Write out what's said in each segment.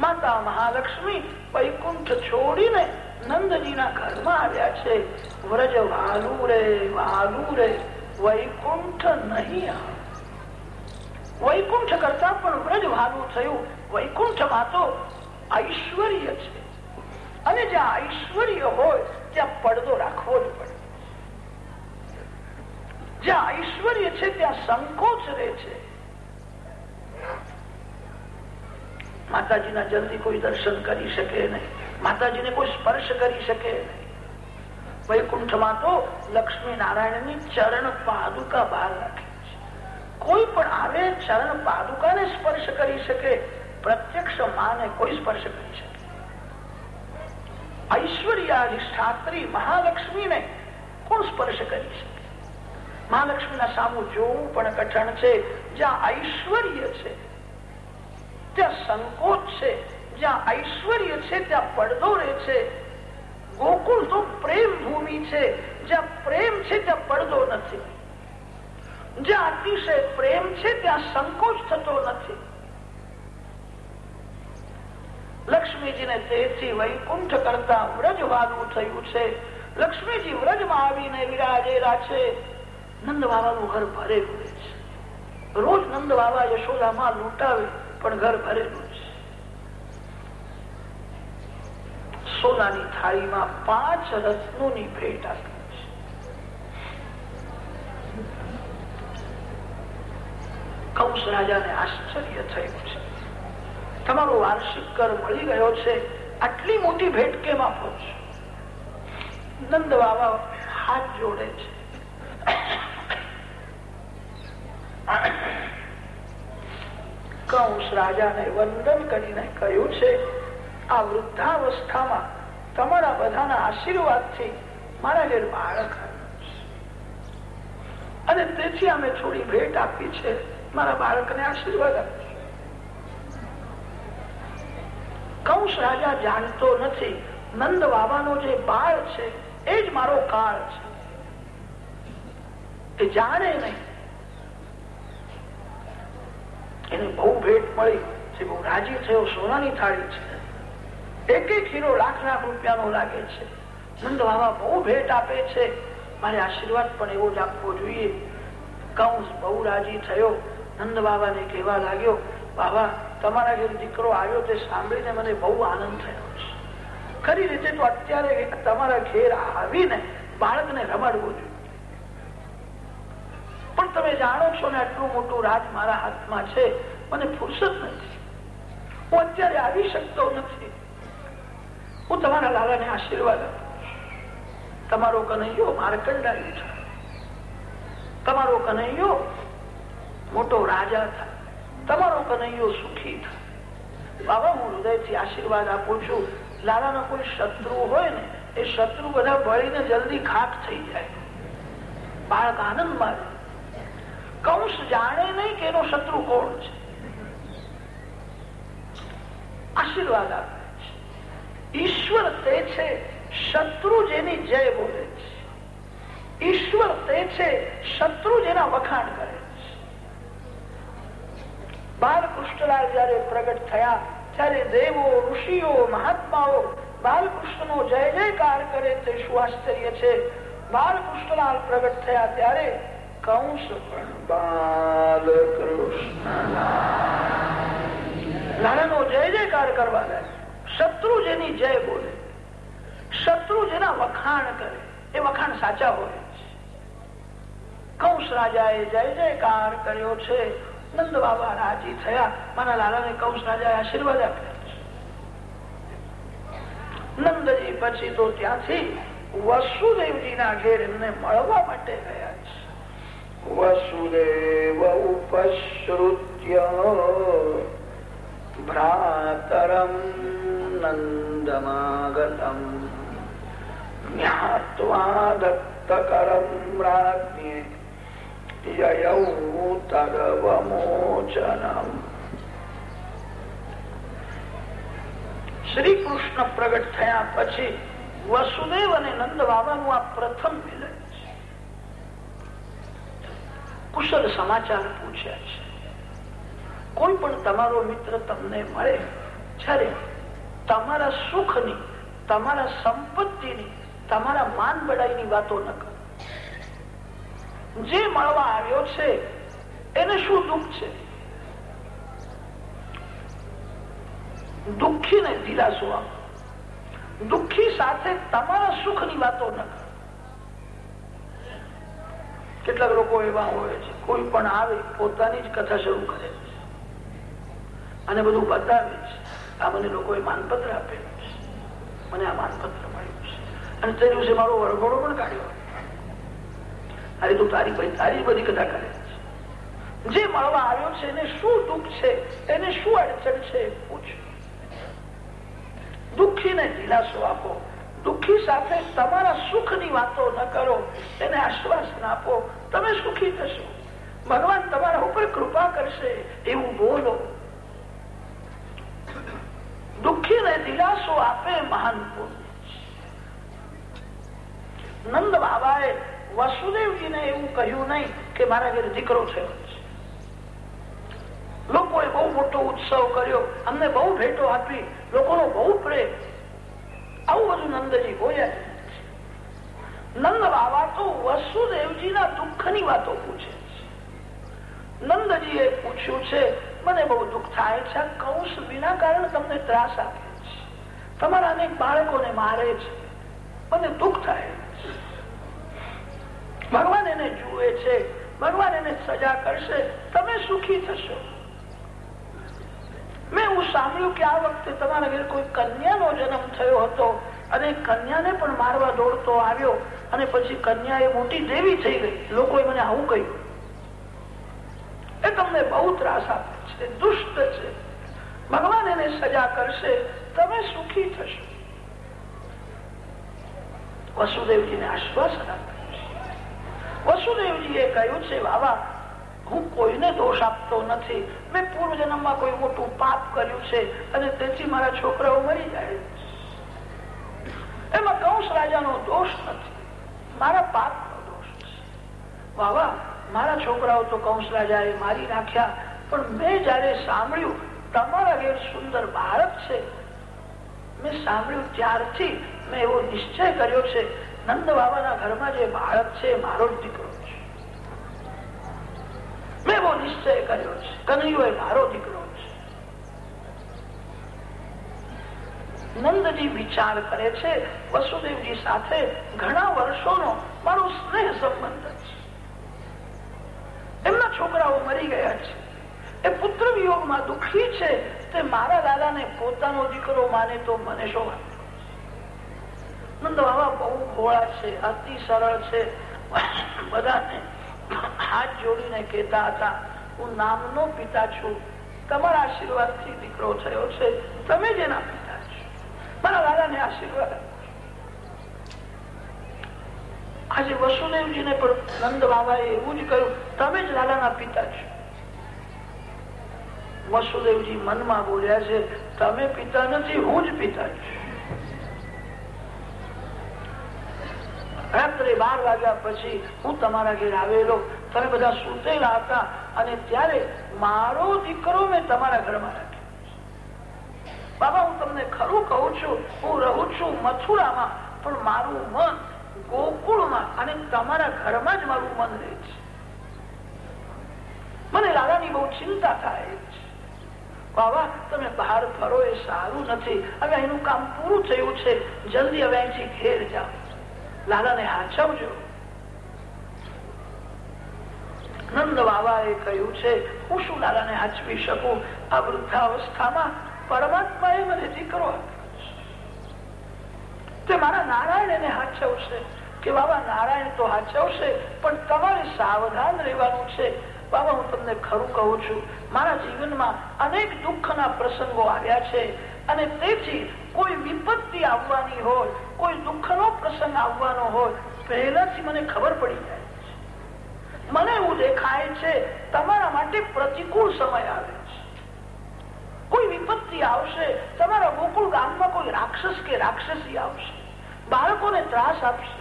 માતા મહાલક્ષ્મી વૈકુંઠ છોડીને નંદજીના ઘરમાં આવ્યા છે. વ્રજ વાલુ રે વાલુ રે વૈકુંઠ નહીં વૈકુંઠ કરતા પણ વ્રજ વાલુ થયું. વૈકુંઠમાં તો ઐશ્વર્ય છે. અને જ્યાં ઐશ્વર્ય હોય, ત્યાં પડદો રાખવો જ પડે. જ્યાં ઐશ્વર્ય છે, ત્યાં સંકોચ રહે છે. માતાજીના જલ્દી કોઈ દર્શન કરી શકે નહીં. માતાજીને કોઈ સ્પર્શ કરી શકે નહીં. વૈકુંઠમાં તો લક્ષ્મી નારાયણની ચરણ પાદુકા બહાર રાખે છે. કોઈ પણ આવે ચરણ પાદુકાને સ્પર્શ કરી શકે, પ્રત્યક્ષ માને કોઈ સ્પર્શ કરી શકે. ઐશ્વર્યાધિષ્ઠાત્રી મહાલક્ષ્મીને કોણ સ્પર્શ કરી શકે? મહાલક્ષ્મીના સામું જોવું પણ કઠણ છે. જ્યાં ઐશ્વર્ય છે ત્યાં સંકોચ છે, જ્યાં ઐશ્વર્ય છે, ત્યાં પડદો રહે છે. ગોકુળ તો પ્રેમ ભૂમિ છે, જ્યાં પ્રેમ છે, ત્યાં પડદો નથી. જ્યાં અતિશય પ્રેમ છે, ત્યાં સંકોચ થતો નથી. લક્ષ્મીજીને તેથી વૈકુંઠ કરતા વ્રજવાનું થયું છે. લક્ષ્મીજી વ્રજમાં આવીને વિરાજેલા છે. નંદ બાબાનું ઘર ભરેલું છે. રોજ નંદ બાબા યશોદામાં લૂંટાવે. પણ ઘર ભરેલું છે. સોનાની થાળીમાં પાંચ રત્નોની ભેટ આપી કંસ રાજાને આશ્ચર્ય થયું છે. તમારો વાર્ષિક કર મળી ગયો છે. આટલી મોટી ભેટ કેમ આપો છો? નંદ બાબા હાથ જોડે છે. કંસ રાજાને વંદન કરીને કહ્યું છે, આ વૃદ્ધાવસ્થામાં તમારા બધાના આશીર્વાદથી મારા ઘેર બાળક અને તેથી અમે થોડી ભેટ આપી છે, મારા બાળકને આશીર્વાદ આપજો. કંસ રાજા જાણતો નથી, નંદ બાબાનો જે બાળ છે, એ જ મારો કાળ છે. એ જાણે નહીં એને બહુ ભેટ મળી છે બહુ રાજી થયો, સોનાની થાળી છે. એક એક હીરો લાખ લાખ રૂપિયાનો લાગે છે. નંદ બાબા બહુ ભેટ આપે છે. મારે આશીર્વાદ પણ એવો જ આપવો જોઈએ. કંસ બહુ રાજી થયો. નંદ બાબાને કહેવા લાગ્યો, બાબા, તમારા ઘેર દીકરો આવ્યો તે સાંભળીને મને બહુ આનંદ થયો છે. ખરી રીતે તો અત્યારે તમારા ઘેર આવીને બાળકને રમાડવું જોઈએ. પણ તમે જાણો છો ને આટલું મોટું રાજ મારા હાથમાં છે, મને ફુરસત નથી. હું અત્યારે આવી શકતો નથી. હું તમારા લાલાને આશીર્વાદ તમારો કનૈયો માર્કંડાયું છે. તમારો કનૈયો મોટો રાજા થાય. તમારો કનૈયો સુખી થાય. બાબા, હું હૃદયથી આશીર્વાદ આપું છું. લાલાનો કોઈ શત્રુ હોય ને, એ શત્રુ બધા બળીને જલ્દી ખાક થઈ જાય. બાળક આનંદમાં રહે. કંસ જાણે નહીં કે એનો શત્રુ કોણ છે? આશીર્વાદ આપે ઈશ્વર તે છે, શત્રુ જેની જય બોલે છે. ઈશ્વર તે છે, શત્રુ જેના વખાણ કરે છે. બાલકૃષ્ણલાલ જયારે પ્રગટ થયા, ત્યારે દેવો, ઋષિઓ, મહાત્માઓ બાલકૃષ્ણ નો જય જયકાર કરે તે શું આશ્ચર્ય છે? બાલકૃષ્ણલાલ પ્રગટ થયા ત્યારે કંસ પણ બાલકૃષ્ણ. લાલાનો જય જયકાર કરવા લાગે શત્રુ જેની જય બોલે. શત્રુ જેના વખાણ કરે. એ વખાણ સાચા હોય છે રાજા એ જય જયકાર કર્યો છે. નંદ બાબા રાજી થયા. મારા લાલાને કંસ રાજા આશીર્વાદ આપ્યા નંદજી પછી તો ત્યાંથી વસુદેવજી ના ઘેર એમને મળવા માટે ગયા. વસુદેવ ઉપશ્રુત્ય ભ્રાતરમ નંદમાગતમ જ્ઞાત્વા દત્તકરમ રાજ્ઞે શ્રી કૃષ્ણ પ્રગટ થયા પછી વસુદેવ અને નંદ બાબાનું આ પ્રથમ મિલન છે કુશલ સમાચાર પૂછ્યા છે. કોઈ પણ તમારો મિત્ર તમને મળે, જયારે તમારા સુખની, તમારા સંપત્તિની, તમારા માન બડાઈની વાતો ન કરો. જે મળવા આવ્યો છે, એને શું દુઃખ છે? દુઃખી ને દિલાસો આપો. દુઃખી સાથે તમારા સુખની વાતો ન કરો. કેટલાક લોકો એવા હોય છે, કોઈ પણ આવે, પોતાની જ કથા શરૂ કરે છે. અને બધું બતાવે છે. આ મને લોકોએ માનપત્ર આપેલું છે. મને આ માનપત્ર મળ્યું છે. અને તે દિવસે મારો વરઘોડો પણ કાઢ્યો. અરે તું તારી ભાઈ તારી બધી કથા કરે છે. જે મળવા આવ્યો છે, એને શું દુઃખ છે? એને શું અડચણ છે? પૂછ. દુઃખીને દિલાસો આપો. દુઃખી સાથે તમારા સુખની વાતો ન કરો. તેને આશ્વાસન આપો. તમે સુખી થશો. ભગવાન તમારા ઉપર કૃપા કરશે એવું બોલો. દુઃખીને દિલાસો આપે મહાન નંદ બાબાએ વસુદેવજીને એવું કહ્યું નહીં કે મારા ઘરે દીકરો થયો લોકોએ બહુ મોટો ઉત્સવ કર્યો. અમને બહુ ભેટો આપી. લોકોનો બહુ પ્રેમ. આવું બધું નંદજી બોલ્યા નંદ બાબા તો વસુદેવજીના દુઃખની વાતો પૂછે નંદજીએ પૂછ્યું છે, મને બહુ દુઃખ થાય છે. કૌશ વિના કારણ તમને ત્રાસ આપે છે. તમારા અનેક બાળકોને મારે છે. મને દુઃખ થાય ભગવાન એને જુએ છે. ભગવાન એને સજા કરશે. તમે સુખી થશો. મેં એવું સાંભળ્યું કે આ વખતે તમારા ઘેર કોઈ કન્યાનો જન્મ થયો હતો અને કન્યાને પણ મારવા દોડતો આવ્યો અને પછી કન્યા એ મોટી દેવી થઈ ગઈ. લોકોએ મને આવું કહ્યું. એ તમને બહુ ત્રાસ આપે છે, દુષ્ટ છે. ભગવાન એને સજા કરશે, તમે સુખી થશો. વસુદેવજીને આશ્વાસન આપ્યું. વસુદેવજીએ કહ્યું છે બાબા હું કોઈને દોષ આપતો નથી. મેં પૂર્વ જન્મમાં કોઈ મોટું પાપ કર્યું છે અને તેથી મારા છોકરાઓ મરી જાય એમાં કંસ રાજાનો દોષ નથી. મારા પાપ નો દોષ છે. મારા છોકરાઓ તો કંસ રાજાએ મારી નાખ્યા, પણ મેં જયારે સાંભળ્યું, તમારા ઘેર સુંદર ભારત છે. મેં સાંભળ્યું ત્યારથી મેં એવો નિશ્ચય કર્યો છે નંદ બાબાના ઘરમાં જે બાળક છે, મારો દીકરો એવો નિશ્ચય કર્યો છે. કનૈયો એ મારો દીકરો છે. નંદજી વિચાર કરે છે, વસુદેવજી સાથે ઘણા વર્ષોનો મારો સ્નેહ સંબંધ છે. એમના છોકરાઓ મરી ગયા છે. એ પુત્ર વિયોગમાં દુઃખી છે. તે મારા દાદાને પોતાનો દીકરો માને તો મને શું નંદ બાબા બહુ ભોળા છે, અતિ સરળ છે. બધાને હાથ જોડીને કહેતા હતા, હું નામનો પિતા છું. તમારા આશીર્વાદથી દીકરો થયો છે. તમે જેના પિતા છો. મારા દાદાને આશીર્વાદ આજે વસુદેવજીને પણ નંદ બાબાએ એવું જ કહ્યું, તમે જ લાલાના પિતા છો. વસુદેવજી મનમાં બોલ્યા છે, તમે પિતા નથી, હું જ પિતા છું. રાત્રે બાર વાગ્યા પછી હું તમારા ઘેર આવેલો. તમે બધા સુતેલા હતા અને ત્યારે મારો દીકરો મેં તમારા ઘરમાં રાખ્યો. બાબા, હું તમને ખરું કહું છું, હું રહું છું મથુરામાં, પણ મારું મન ગોકુળમાં અને તમારા ઘરમાં જ મારું મન રહે છે. મને લાલાની બહુ ચિંતા થાય છે. બાબા, તમે બહાર ફરો એ સારું નથી. હવે એનું કામ પૂરું થયું છે. જલ્દી હવે અહીંથી ઘેર જાઓ. લાલાને હાચવજો નંદ બાબાએ કહ્યું છે, હું શું દાદાને આચવી શકું? આ વૃદ્ધાવસ્થામાં પરમાત્માએ મને દીકરો મારા નારાયણ એને હાચવશે. કે બાબા, નારાયણ તો હાચવશે, પણ તમારે સાવધાન રહેવાનું છે. બાબા, હું તમને ખરું કહું છું, મારા જીવનમાં અનેક દુઃખના પ્રસંગો આવ્યા છે અને તેથી કોઈ વિપત્તિ આવવાની હોય, કોઈ દુઃખનો પ્રસંગ આવવાનો હોય, પહેલાથી મને ખબર પડી જાય. મને એવું દેખાય છે, તમારા માટે પ્રતિકૂળ સમય આવે કોઈ વિપત્તિ આવશે, તમારા ગોકુળ ગામમાં કોઈ રાક્ષસ કે રાક્ષસી આવશે, બાળકોને ત્રાસ આપશે.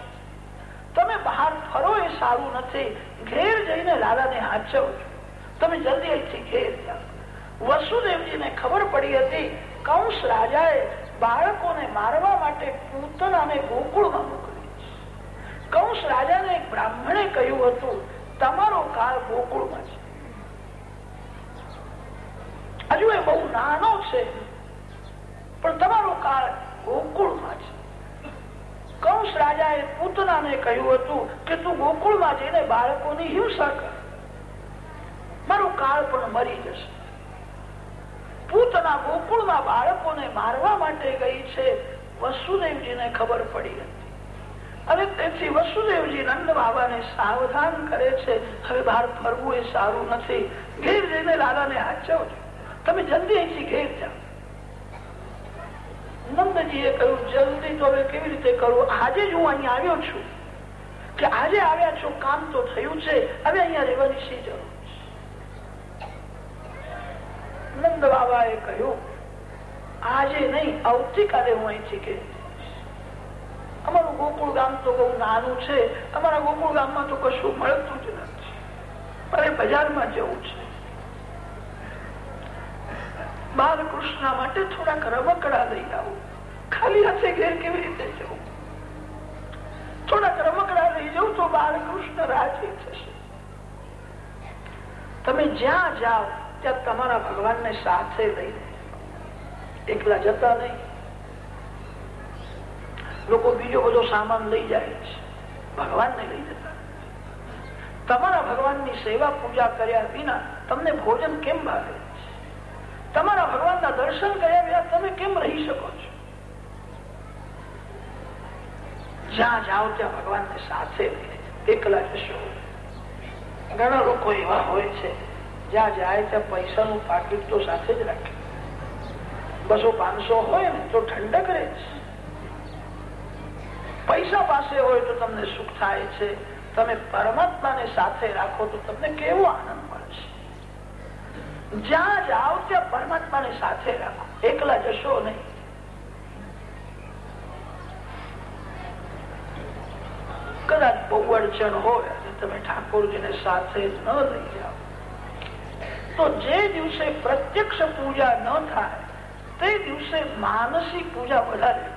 તમે બહાર ફરો એ સારું નથી, ઘેર જઈને લાલાને હાચવજો તમે જલ્દી અહીંથી ઘેર જાઓ. વસુદેવજીને ખબર પડી હતી, કંસ રાજાએ બાળકોને મારવા માટે પૂતનાને ગોકુળમાં મોકલી કંસ રાજાને એક બ્રાહ્મણે કહ્યું હતું તમારો કાળ ગોકુળમાં છે. હજુ એ બહુ નાનો છે, પણ તમારો કાળ ગોકુળમાં છે. કંસ રાજાએ પૂતનાને કહ્યું હતું કે તું ગોકુળમાં જઈને બાળકોની હિંસા કર. મારું કાળ પણ મરી જશે. પૂતના ગોકુળમાં બાળકોને મારવા માટે ગઈ છે, વસુદેવજીને ખબર પડી હતી. અને તેથી વસુદેવજી નંદ બાબાને સાવધાન કરે છે. હવે બહાર ફરવું એ સારું નથી. ઘેર જઈને લાલાને હાચવજો. તમે જલ્દી અહીંથી ઘેર જાઓ. નંદજીએ કહ્યું, જલ્દી તો હવે કેવી રીતે કરવું આજે જ હું અહીંયા આવ્યો છું. કે આજે આવ્યા છો, કામ તો થયું છે. હવે અહીંયા રહેવાની શી જરૂર નંદ બાબાએ કહ્યું, આજે નહીં, આવતીકાલે હું અહીંથી કે અમારું ગોકુળ ગામ તો બહુ નાનું છે. અમારા ગોકુળ ગામમાં તો કશું મળતું જ નથી. મારે બજારમાં જવું છે. બાલકૃષ્ણ માટે થોડાક રમકડા લઈ આવું. ખાલી હાથે ઘેર કેવી રીતે જવું? થોડાક રમકડા લઈ જવું તો બાલકૃષ્ણ રાજી થશે. તમે જ્યાં જાઓ, ત્યાં તમારા ભગવાનને સાથે લઈને એકલા જતા નહીં. લોકો બીજો બધો સામાન લઈ જાય છે. ભગવાન ને લઈ જતા. તમારા ભગવાનની સેવા પૂજા કર્યા વિના તમને ભોજન કેમ ભાવે તમારા ભગવાનના દર્શન કર્યા વિના તમે કેમ રહી શકો છો? જ્યાં જાઓ ત્યાં ભગવાનને સાથે એકલા જશો. ઘણા લોકો એવા હોય છે, જ્યાં જાય ત્યાં પૈસાનું પાકીટ તો સાથે જ રાખે. બસો પાંચસો હોય ને તો ઠંડક રહે છે. પૈસા પાસે હોય તો તમને સુખ થાય છે. તમે પરમાત્માને સાથે રાખો તો તમને કેવો આનંદ મળશે જ્યાં જાઓ ત્યાં પરમાત્માને સાથે રાખો. એકલા જશો નહીં. કદાચ બહુ અડચણ હોય તમે ઠાકોરજીને સાથે ન લઈ જાઓ. તો જે દિવસે પ્રત્યક્ષ પૂજા ન થાય, તે દિવસે માનસિક પૂજા વધારે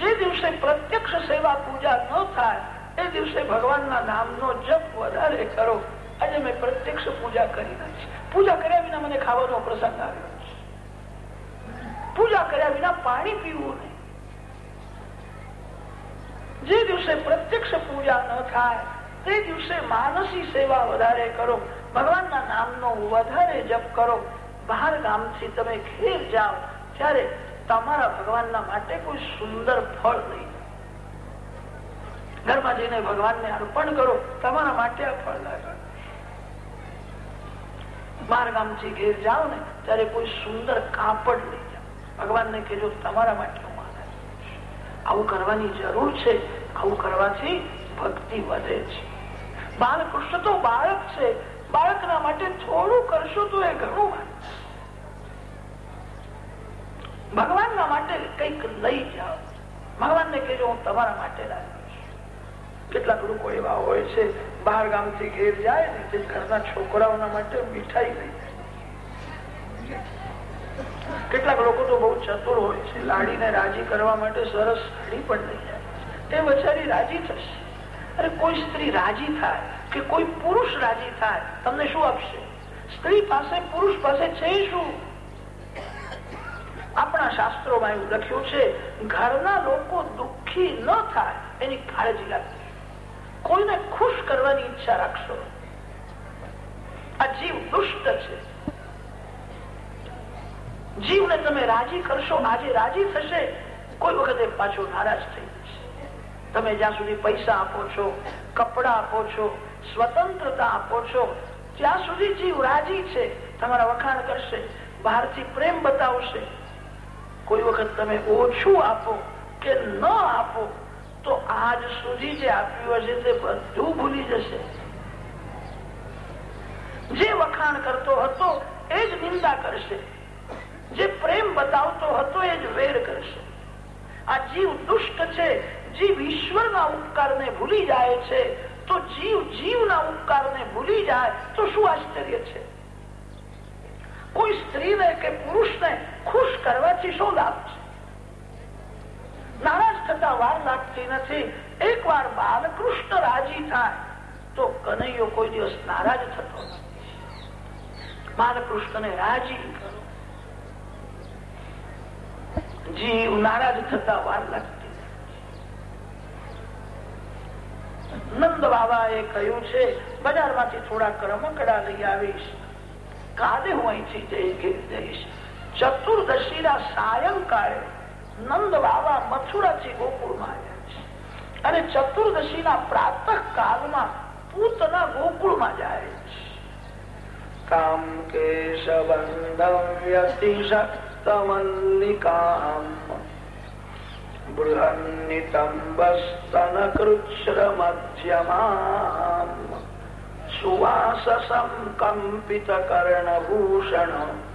જે દિવસે પ્રત્યક્ષ સેવા પૂજા ન થાય, એ દિવસે ભગવાનના નામનો જપ વધારે કરો. આજે મેં પ્રત્યક્ષ પૂજા કરી નાખી પૂજા કર્યા વિના મને ખાવાનો પ્રસંગ આવ્યો પૂજા કર્યા વિના પાણી પીવું નહીં. જે દિવસે પ્રત્યક્ષ પૂજા ન થાય, તે દિવસે માનસી સેવા વધારે કરો. ભગવાનના નામનો વધારે જપ કરો. બહાર ગામથી તમે ઘેર જાઓ, ત્યારે તમારા ભગવાનના માટે કોઈ સુંદર ફળ નહીં. ઘરમાં જઈને ભગવાનને અર્પણ કરો, તમારા માટે આ ફળ લાગે બાર ગામથી ઘેર જાઓ ને, ત્યારે કોઈ સુંદર કાપડ લઈ જાઓ. ભગવાનને કહેજો, તમારા માટે આવું કરવાની જરૂર છે. આવું કરવાથી ભક્તિ વધે છે. બાલકૃષ્ણ તો બાળક છે. બાળકના માટે થોડું કરશો તો એ ઘણું ભગવાનના માટે કંઈક લઈ જાઓ. ભગવાનને કહેજો, હું તમારા માટે કેટલાક લોકો એવા હોય છે, બહાર ગામથી ઘેર જાય ને તે ઘરના છોકરાઓના માટે મીઠાઈ લઈ કેટલાક લોકો તો બહુ ચતુર હોય છે, લાડીને રાજી કરવા માટે સરસ સાડી પણ લઈ જાય. એ બચારી રાજી થશે. અરે, કોઈ સ્ત્રી રાજી થાય કે કોઈ પુરુષ રાજી થાય, તમને શું આપશે? સ્ત્રી પાસે પુરુષ પાસે છે શું? આપણા શાસ્ત્રોમાં એવું લખ્યું છે, ઘરના લોકો દુઃખી ન થાય એની કાળજી રાખજો. કોઈને ખુશ કરવાની ઈચ્છા રાખશો આ જીવ દુષ્ટ છે. જીવને તમે રાજી કરશો, આજે રાજી થશે, કોઈ વખતે પાછો નારાજ થઈ જશે. તમે જ્યાં સુધી પૈસા આપો છો, કપડા આપો છો, સ્વતંત્રતા આપો છો, ત્યાં સુધી જીવ રાજી છે. તમારા વખાણ કરશે, બહારથી પ્રેમ બતાવશે કોઈ વખત તમે ઓછું આપો કે ન આપો, તો આજ સુધી જે આપ્યું હશે તે બધું ભૂલી જશે. જે વખાણ કરતો હતો એ જ નિંદા કરશે. જે પ્રેમ બતાવતો હતો એ જ વેર કરશે. આ જીવ દુષ્ટ છે, જીવ ઈશ્વરના ઉપકારને ભૂલી જાય છે, તો જીવ જીવના ઉપકારને ભૂલી જાય, તો શું આશ્ચર્ય છે? કોઈ સ્ત્રીને કે પુરુષને ખુશ કરવાથી શું લાભ છે? નારાજ થતા વાર લાગતી નથી. એક વાર બાલકૃષ્ણ રાજી થાય, તો કનૈયો કોઈ દિવસ નારાજ થતો નથી. બાલકૃષ્ણને રાજી જીવ નારાજ થતા વાર લાગતી નંદ બાબા એ કહ્યું છે, બજારમાંથી થોડા રમકડા લઈ આવીશ. કાલે હું અહીંથી જઈ જઈશ. ચતુર્દશી ના સાયંકાળે નંદ બાબા મથુરાથી ગોકુળમાં આવ્યા છે. અને ચતુર્દશી ના પ્રાતઃ કાલમાં પૂતના ગોકુળમાં જાય છે. કામ કેશબંધવ્યતિશક્તમલ્લિકામ બૃહન્નિતંબસ્તનકૃચ્છ્રમધ્યમામ. સુવાસસંકમ્પિત કર્ણભૂષણ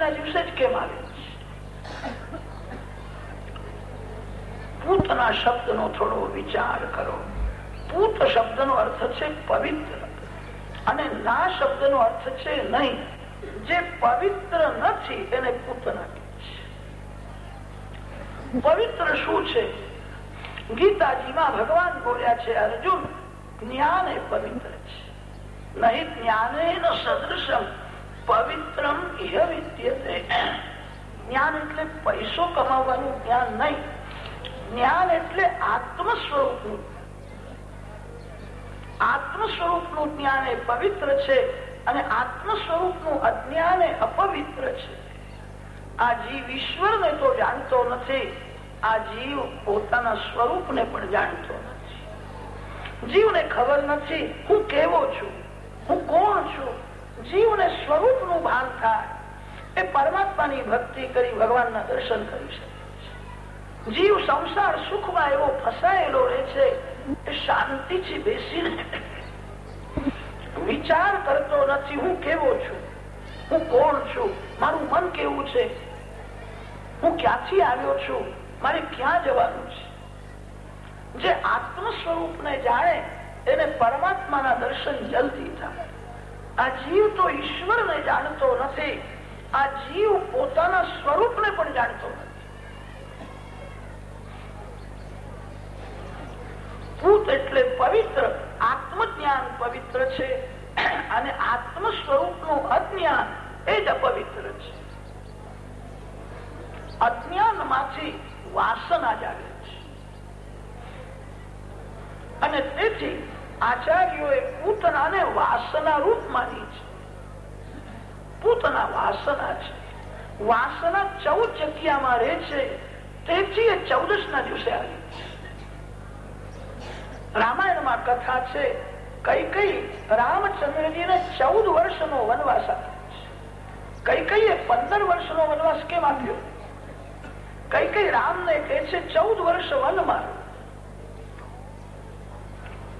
ના દિવસે જ કેમ આવી પૂતના શબ્દ નો થોડો વિચાર કરો. પૂત શબ્દ નો પવિત્ર. અને ના શબ્દ નો અર્થ છે નહીં. જે પવિત્ર નથી, એને પૂતના પવિત્ર શું છે? ગીતાજીમાં ભગવાન બોલ્યા છે, અર્જુન, જ્ઞાન એ પવિત્ર છે. નહીં, જ્ઞાન સદૃશમ. પવિત્રમ ઇહ વિદ્યતે. જ્ઞાન એટલે પૈસો કમાવવાનું જ્ઞાન નહીં. જ્ઞાન એટલે આત્મ સ્વરૂપનું આત્મ સ્વરૂપનું જ્ઞાન એ પવિત્ર છે અને આત્મ સ્વરૂપનું અજ્ઞાન એ અપવિત્ર છે. આ જીવ ઈશ્વરને તો જાણતો નથી, આ જીવ પોતાના સ્વરૂપને પણ જાણતો નથી. જીવને ખબર નથી, હું કેવો છું, હું કોણ છું? જીવને સ્વરૂપનું ભાન થાય. એ પરમાત્માની ભક્તિ કરી ભગવાનના દર્શન કરી શકે જીવ સંસાર સુખમાં એવો ફસાયેલો રહે છે, એ શાંતિથી બેસીને વિચાર કરતો નથી, હું કેવો છું? હું કોણ છું? મારું મન કેવું છે? હું ક્યાંથી આવ્યો છું? મારે ક્યાં જવાનું છે? જે આત્મ સ્વરૂપને જાણે, એને પરમાત્માના દર્શન જલ્દી થાય. આ જીવ તો ઈશ્વરને જાણતો નથી. આ જીવ પોતાના સ્વરૂપને પણ જાણતો નથી. પવિત્ર, આત્મજ્ઞાન પવિત્ર છે. અને આત્મ સ્વરૂપનું અજ્ઞાન એ જ અપવિત્ર છે. અજ્ઞાનમાંથી વાસના જાગે છે. અને તેથી આચાર્યોએ પૂતનાને વાસના રૂપ માની છે. પૂતના વાસના છે. વાસના ચૌદ જગ્યામાં રહે છે. તેથી એ ચૌદશ ના દિવસે આવી રામાયણમાં કથા છે, કઈ કઈ રામચંદ્રજીને ચૌદ વર્ષનો વનવાસ આપ્યો કઈ કઈ પંદર વર્ષનો વનવાસ કેમ આપ્યો? કઈ કઈ રામને કે છે, ચૌદ વર્ષ વનમાં.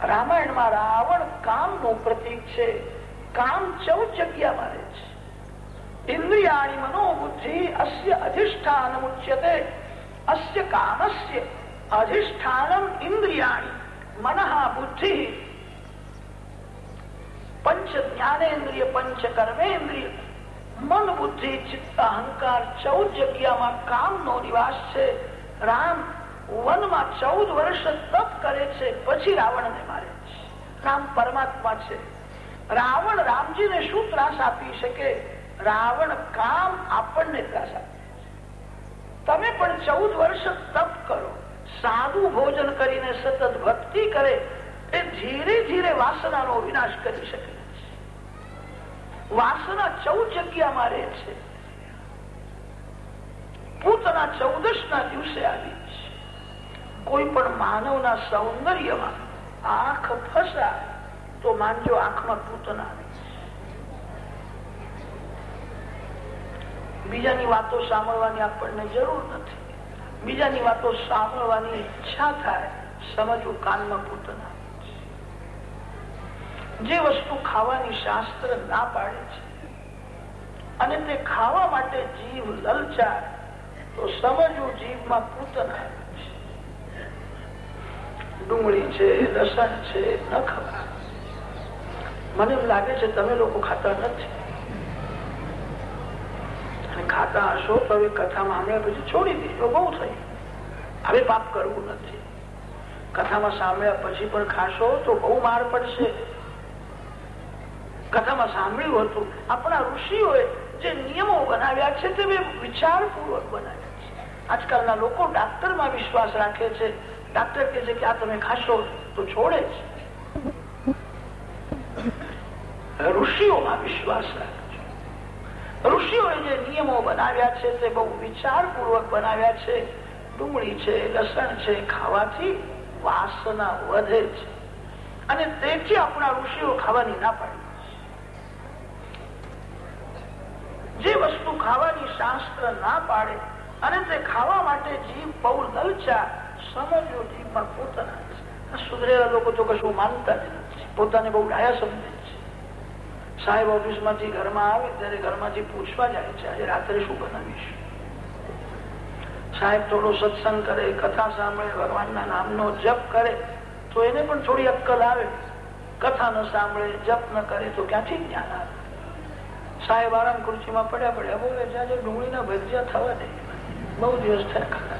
રામાયણમાં રાવણ કામનું પ્રતીક છે. કામ ચૌદ જગ્યામાં રહે છે. ઇન્દ્રિયાણી મનોબુદ્ધિ અસ્ય અધિષ્ઠાન મુચ્યતે. અસ્ય કામસ્ય અધિષ્ઠાનમ ઇન્દ્રિયાણી મનઃ બુદ્ધિ પંચ જ્ઞાનેન્દ્રિય, પંચ કર્મેન્દ્રિય. મન બુદ્ધિ, ચિત્ત, અહંકાર ચૌદ જગ્યામાં કામ નો નિવાસ છે. રામ વનમાં ચૌદ વર્ષ તપ કરે છે, પછી રાવણને મારે છે. રામ પરમાત્મા છે. રાવણ રામજીને શું ત્રાસ આપી શકે? રાવણ કામ આપણને ત્રાસ આપે તમે પણ ચૌદ વર્ષ તપ કરો. સાદું ભોજન કરીને સતત ભક્તિ કરે, એ ધીરે ધીરે વાસનાનો વિનાશ કરી શકે વાસના ચૌદ જગ્યામાં રહે છે. પૂતના ચૌદશ દિવસે આવી. કોઈ પણ માનવના સૌંદર્યમાં આંખ ફસાય, તો માનજો આંખમાં પૂતના આવે બીજાની વાતો સાંભળવાની આપણને જરૂર નથી. બીજાની વાતો સાંભળવાની ઈચ્છા થાય, સમજવું કાનમાં પૂતના જે વસ્તુ ખાવાની શાસ્ત્ર ના પાડે છે, અને તે ખાવા માટે જીવ લલચાય, તો સમજવું જીવમાં પૂતના ડુંગળી છે, લસણ છે, ન ખબર મને એમ લાગે છે તમે લોકો ખાતા નથી. ખાતા હશો તો હવે કથામાં સાંભળ્યા પછી છોડી દીધો, બહુ થઈ. હવે પાપ કરવું નથી. કથામાં સાંભળ્યા પછી પણ ખાશો તો બહુ માર પડશે. કથામાં સાંભળ્યું હતું, આપણા ઋષિઓએ જે નિયમો બનાવ્યા છે તે વિચારપૂર્વક બનાવ્યા છે. આજકાલના લોકો ડાક્ટરમાં વિશ્વાસ રાખે છે ડાક્ટર કહે છે કે આ તમે ખાશો તો છોડે છે ઋષિઓમાં વિશ્વાસ ઋષિઓએ જે નિયમો બનાવ્યા છે તે બહુ વિચારપૂર્વક બનાવ્યા છે. ડુંગળી છે, લસણ છે, ખાવાથી વાસના વધે છે. અને તેથી આપણા ઋષિઓ ખાવાની ના પાડી. જે વસ્તુ ખાવાની શાસ્ત્ર ના પાડે અને તે ખાવા માટે જીભ બહુ લલચા સમજો જીભમાં પોતાના છે સુધરેલા લોકો તો કશું માનતા જ નથી. પોતાને બહુ ડાયા સમજે છે. સાહેબ ઓફિસમાંથી ઘરમાં આવે ત્યારે ઘરમાંથી પૂછવા જાય છે, આજે રાત્રે શું બનાવીશું? સાહેબ થોડો સત્સંગ કરે, કથા સાંભળે, ભગવાનના નામનો જપ કરે, તો એને પણ થોડી અક્કલ આવે. કથા ન સાંભળે, જપ ન કરે, તો ક્યાંથી જ્ઞાન આવે? સાહેબ આરામ ખુરશીમાં પડ્યા પડ્યા બોલે આજે ડુંગળીના ભજીયા થવા દે. બહુ દિવસ થયા.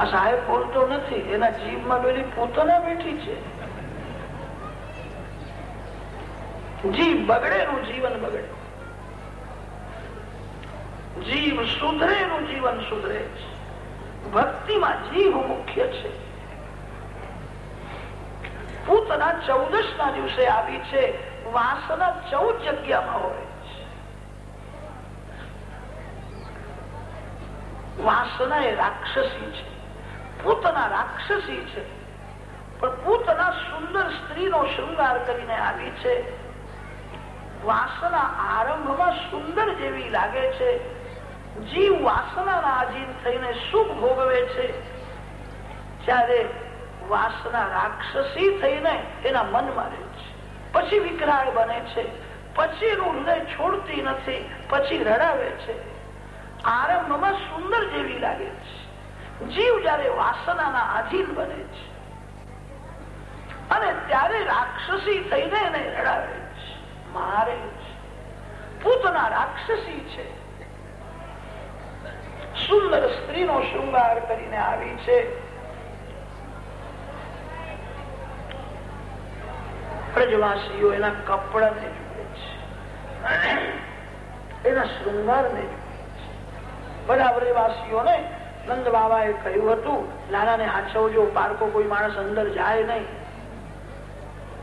આ સાહેબ બોલતો નથી, એના જીભમાં પેલી પોતાના બેઠી છે. જીવ બગડે નું જીવન બગડે જીવ સુધરે નું જીવન સુધરે છે. ભક્તિમાં જીવ મુખ્ય છે. પૂતના ચૌદશ ના દિવસે આવી છે, વાસના ચૌદ જગ્યામાં હોય વાસના એ રાક્ષસી છે. પૂતના રાક્ષસી છે. પણ પૂતના સુંદર સ્ત્રીનો શૃંગાર કરીને આવી છે. વાસના આરંભમાં સુંદર જેવી લાગે છે. જીવ વાસનાના આધીન થઈને સુખ ભોગવે છે. ત્યારે વાસના રાક્ષસી થઈને એના મનમાં રહે છે. પછી વિકરાળ બને છે. પછી એનું હૃદય છોડતી નથી. પછી રડાવે છે. આરંભમાં સુંદર જેવી લાગે છે. જીવ જયારે વાસનાના આધીન બને છે, અને ત્યારે રાક્ષસી થઈને એને રડાવે છે, મારે પૂતના રાક્ષસી છે. સુંદર સ્ત્રીનો શૃંગાર કરીને આવી છે. પ્રજવાસીઓ એના કપડાને જુએ છે. એના શૃંગારને જુએ બધા વ્રજવાસીઓને નંદ બાબા એ કહ્યું હતું લાલાને હાચવજો, પારકો કોઈ માણસ અંદર જાય નહીં.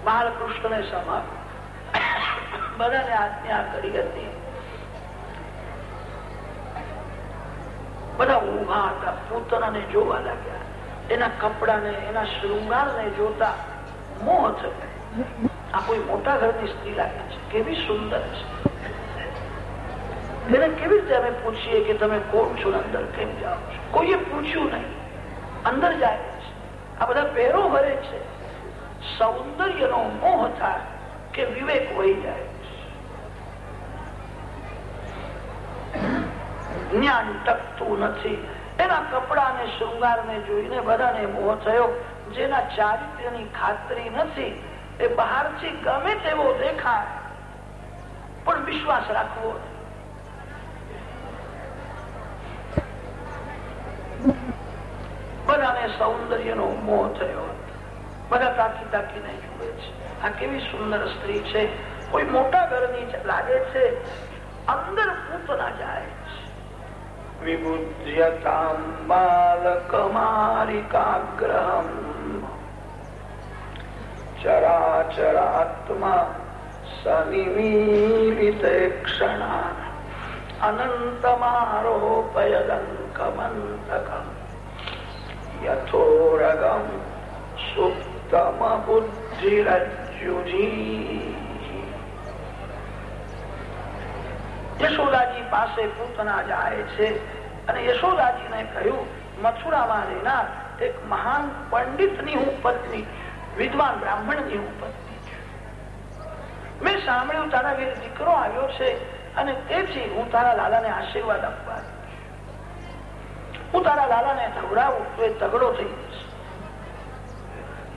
બાલકૃષ્ણ ને સમાન બધાને આજ્ઞા કરી હતી. બધા ઊભા હતા પૂતનાને જોવા લાગ્યા. એના કપડાને, એના શૃંગારને જોતા મોહ થયો. આ કોઈ મોટા ઘરની સ્ત્રી લાગે છે, કેવી સુંદર છે. એને કેવી રીતે અમે પૂછીએ કે તમે કોણ છો અંદર કેમ જાઓ છો? કોઈએ પૂછ્યું નહીં. અંદર જાય આ બધા પહેરો ભરે છે. સૌંદર્યનો મોહ થાય કે વિવેક વહી જાય જ્ઞાન ટકતું નથી. એના કપડા ને શૃંગાર ને જોઈને બધાને મોહ થયો. જેના ચારિત્ર્યની ખાતરી નથી, એ બહારથી ગમે તેવો દેખાય. પણ વિશ્વાસ રાખવો બધાને સૌંદર્યનો મોહ થયો. બધા તાકી તાકીને જુએ છે. આ કેવી સુંદર સ્ત્રી છે. કોઈ મોટા ઘરની લાગે છે. અંદર પૂતના જાય છે. વિબુદ્ધ્યતામ બાલકમારિકાગ્રહમ ચરાચરાત્મા યશોદાજી પાસે પૂતના જાય છે અને યશોદાજીને કહ્યું, મથુરામાં રહેનાર એક મહાન પંડિતની હું પત્ની, વિદ્વાન બ્રાહ્મણની હું પત્ની મેં સાંભળ્યું તારા ઘેર દીકરો આવ્યો છે અને તેથી હું તારા લાલાને આશીર્વાદ આપવા હું તારા લાલાને ધવડાવું તો એ તગડો થઈ જશે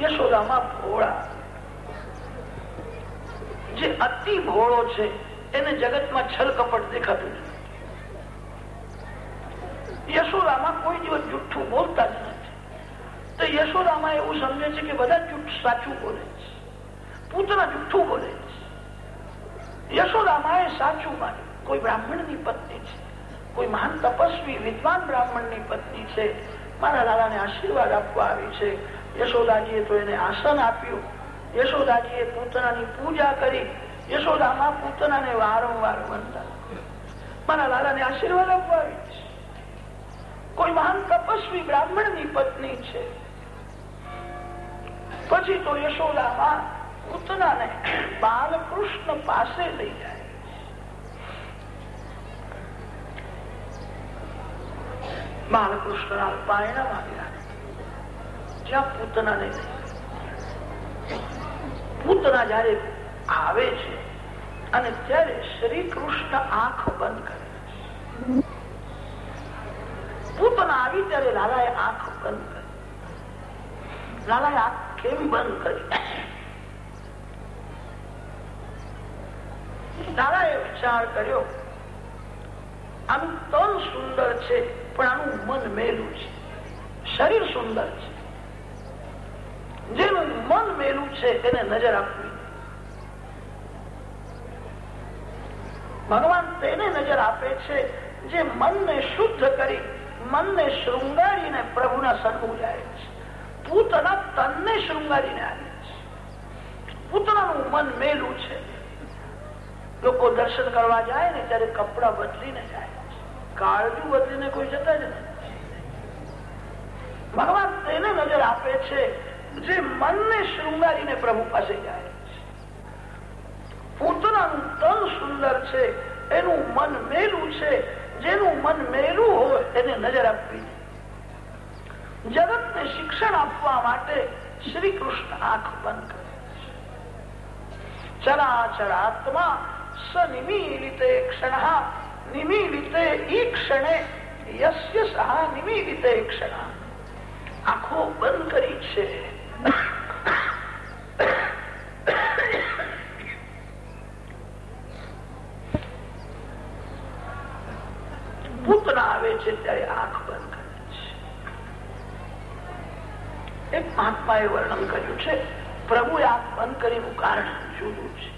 યશોદામાં ભોળા. જે અતિ ભોળો છે, એને જગતમાં છલ કપટ દેખાતું નથી. યશોદામાં કોઈ દિવસ જુઠ્ઠું બોલતા જ નથી. તો યશોદામાં એવું સમજે છે કે બધા જુઠ્ઠ સાચું બોલે છે. પૂતના જુઠ્ઠું બોલે છે. યશોદામાં એ સાચું માન્યું. કોઈ બ્રાહ્મણની પત્ની છે. કોઈ મહાન તપસ્વી, વિદ્વાન બ્રાહ્મણની પત્ની છે, મારા લાલાને આશીર્વાદ આપવા આવી છે. યશોદાજીએ તો એને આસન આપ્યું. યશોદાજીએ પૂતનાની પૂજા કરી. યશોદામાં પૂતનાને વારંવાર વંદન મારા લાલાને આશીર્વાદ આપવા આવી છે. કોઈ મહાન તપસ્વી બ્રાહ્મણની પત્ની છે. પછી તો યશોદામાં પૂતનાને બાલકૃષ્ણ પાસે લઈ જાય. બાલકૃષ્ણના પાયણા માંગ્યા જ્યાં પૂતનાને લઈ પૂતના જયારે આવે છે અને ત્યારે શ્રી કૃષ્ણ આંખ બંધ કરે પૂતના આવી ત્યારે લાલાએ આંખ બંધ કરી. લાલાએ આંખ કેમ બંધ કરી? લાલાએ વિચાર કર્યો આનું તન સુંદર છે. પણ આનું મન મેલું છે. શરીર સુંદર છે. જેનું મન મેલું છે તેને નજર આપવી. ભગવાન તેને નજર આપે છે જે મનને શુદ્ધ કરી, મનને શૃંગારીને પ્રભુના સન્મુખ જાય છે. પૂતના તનને શૃંગારીને આવે છે. પૂતનાનું મન મેલું છે. લોકો દર્શન કરવા જાય ને ત્યારે કપડા બદલીને જાય. કાળજુ બદલીને કોઈ જતા જ ભગવાન તેને નજર આપે છે જે મનને શૃંગારીને પ્રભુ પાસે જાય પૂતનાનું તન સુંદર છે, એનું મન મેલું છે, જેનું મન મેલું હોય એને નજર આપવી. જગતને શિક્ષણ આપવા માટે શ્રી કૃષ્ણ આંખ બંધ કરે ચરાચરાત્મા રીતે ક્ષણ નિમીલિતે ઈ ક્ષણે, યસ્ય સહા નિમીલિતે ક્ષણ. આંખો બંધ કરી છે. પૂતના આવે છે ત્યારે આંખ બંધ કરે છે. એક મહાત્માએ વર્ણન કર્યું છે, પ્રભુએ આંખ બંધ કરીનું કારણ જુદું છે.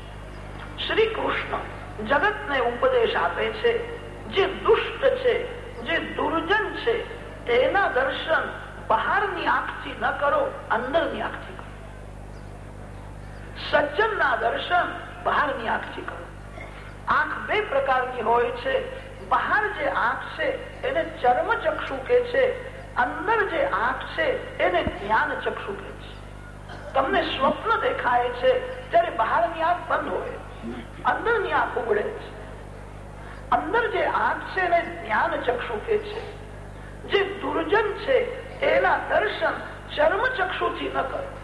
શ્રી કૃષ્ણ જગત ને ઉપદેશ આપે છે, જે દુષ્ટ છે, જે દુર્જન છે, તેના દર્શન બહારની આંખથી ન કરો, અંદરની આંખથી કરો. સજ્જન ના દર્શન બહારની આંખથી કરો. આંખ બે પ્રકારની હોય છે, બહાર જે આંખ છે, એને ચર્મ ચક્ષુ કે છે, અંદર જે આંખ છે, એને જ્ઞાન ચક્ષુ કે છે. તમને સ્વપ્ન દેખાય છે, ત્યારે બહારની આંખ બંધ હોય. અંદરની આંખ ઉગડે છે. અંદર જે આંખ છે એને જ્ઞાન ચક્ષુ કે છે. જે દુર્જન છે એના દર્શન ચર્મ ચક્ષુથી ન કરો.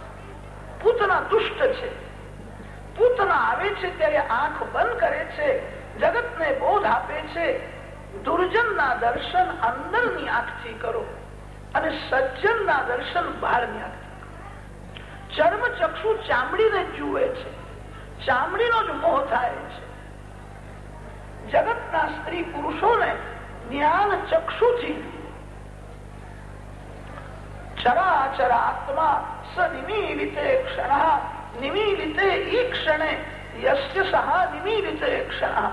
પૂતના દુષ્ટ છે. પૂતના આવે છે ત્યારે આંખ બંધ કરે છે, જગતને બોધ આપે છે. દુર્જન ના દર્શન અંદરની આંખથી કરો અને સજ્જન ના દર્શન બહારની આંખથી ચર્મ ચક્ષુ ચામડીને જુએ છે. ચામડીનો જ મોહ થાય છે. જગતના સ્ત્રી પુરુષોને જ્ઞાન ચક્ષુથી ચરાચર આત્મા સનિમિલિતે ક્ષણ, નિમિલિતે ઈ ક્ષણે યશ્ય સહા નિમિલિતે ક્ષણ.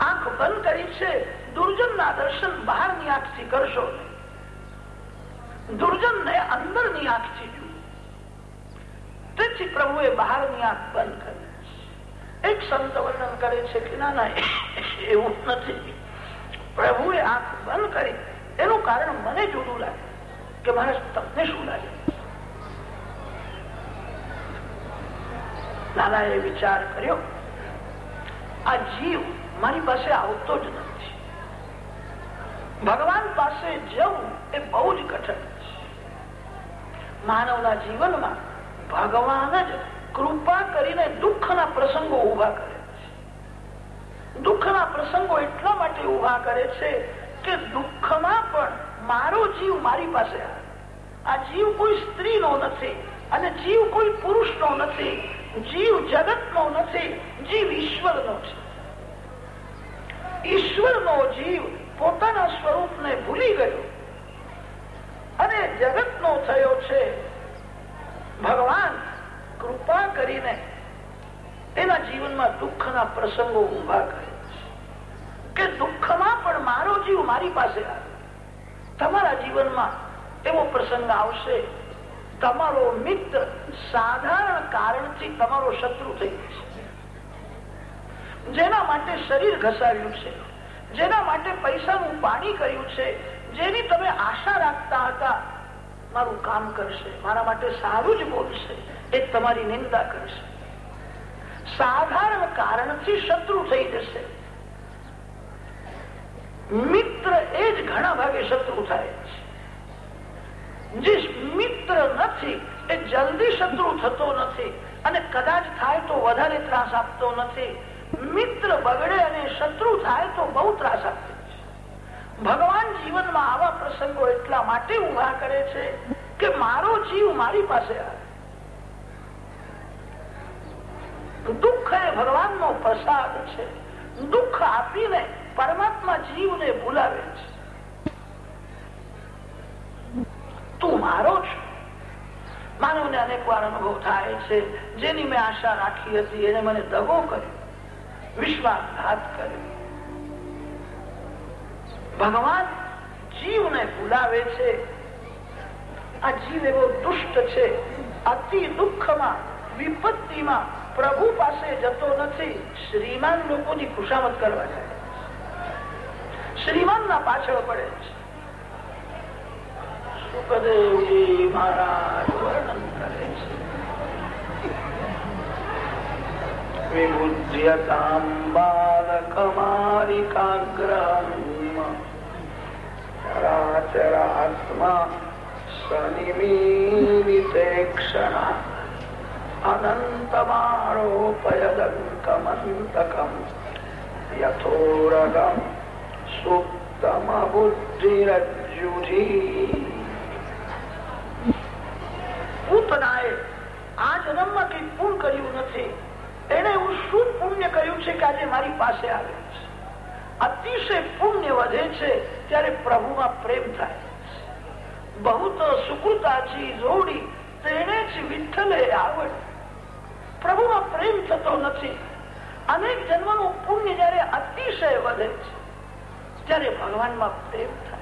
આંખ બંધ કરી છે દુર્જન ના દર્શન બહારની આંખથી કરશો. દુર્જન ને અંદરની આંખથી તેથી પ્રભુએ બહારની આંખ બંધ કરી. એક સંત વર્ણન કરે છે કે ના ના, એવું નથી. પ્રભુએ આંખ બંધ કરી. એનું કારણ મને જુદું લાગે કે મારે તમને શું લાગે? નાના એ વિચાર કર્યો, આ જીવ મારી પાસે આવતો જ નથી. ભગવાન પાસે જવું એ બહુ જ કઠણ છે. માનવના જીવનમાં ભગવાન જ કૃપા કરીને દુઃખના પ્રસંગો ઊભા કરે દુઃખના પ્રસંગો એટલા માટે ઊભા કરે છે કે દુઃખમાં પણ મારો જીવ મારી પાસે આ જીવ કોઈ સ્ત્રીનો નથી અને જીવ કોઈ પુરુષનો નથી. જીવ જગતનો નથી, જીવ ઈશ્વરનો છે. ઈશ્વરનો જીવ પોતાના સ્વરૂપને ભૂલી ગયો. અને જગતનો થયો છે ભગવાન, કૃપા કરીને એના જીવનમાં દુઃખના પ્રસંગો ઊભા કરે કે દુઃખમાં પણ મારો જીવ મારી પાસે આવે. તમારા જીવનમાં એવો પ્રસંગ આવશે. તમારો મિત્ર સાધારણ કારણથી તમારો શત્રુ થઈ જશે. જેના માટે શરીર ઘસાવ્યું છે, જેના માટે પૈસાનું પાણી કર્યું છે, જેની તમે આશા રાખતા હતા મારું કામ કરશે, મારા માટે સારું જ બોલશે, એ તમારી નિંદા કરશે. સાધારણ કારણથી શત્રુ થઈ જશે. મિત્ર એ જ ઘણા ભાગે શત્રુ થાય છે. જે મિત્ર નથી, એ જલ્દી શત્રુ થતો નથી અને કદાચ થાય તો વધારે ત્રાસ આપતો નથી. મિત્ર બગડે અને શત્રુ થાય તો બહુ ત્રાસ આપે. છે ભગવાન જીવનમાં આવા પ્રસંગો એટલા માટે ઊભા કરે છે કે મારો જીવ મારી પાસે દુઃખ એ ભગવાનનો પ્રસાદ છે. દુઃખ આપીને પરમાત્મા જીવને ભૂલાવે છે. તું મારો છો. માનવને અનેક વાર અનુભવ થાય છે. જેની મેં આશા રાખી હતી, એને મને દગો કર્યો. વિશ્વાસઘાત કર્યો. ભગવાન જીવને ભૂલાવે છે. આ જીવ એવો દુષ્ટ છે. અતિ દુઃખમાં, વિપત્તિમાં પ્રભુ પાસે જતો નથી. શ્રીમાન લોકોની ખુશામત કરવા જાય. શ્રીમાન ના પાછળ પડે છે. સુખદેવજી મહારાજ વર્ણન કરે છે. વિબુદ્ધ્યતામ બાલકમારિકાગ્રહમ ચરાચરાત્મા સનિમીલિતે ક્ષણા યથોરગમ સુપ્તમ પૂતનાએ આ જન્મમાં કઈ પૂર્ણ કર્યું નથી એને એવું શું પુણ્ય કર્યું છે કે આજે મારી પાસે આવે અતિશય પુણ્ય વધે છે ત્યારે પ્રભુમાં પ્રેમ થાય. બહુ તો સુકૃતાજી જોડી તેને જ વિઠ્ઠલે આવડ. પ્રભુમાં પ્રેમ થતો નથી. અનેક જન્મનું પુણ્ય જયારે અતિશય વધે છે, ત્યારે ભગવાનમાં પ્રેમ થાય.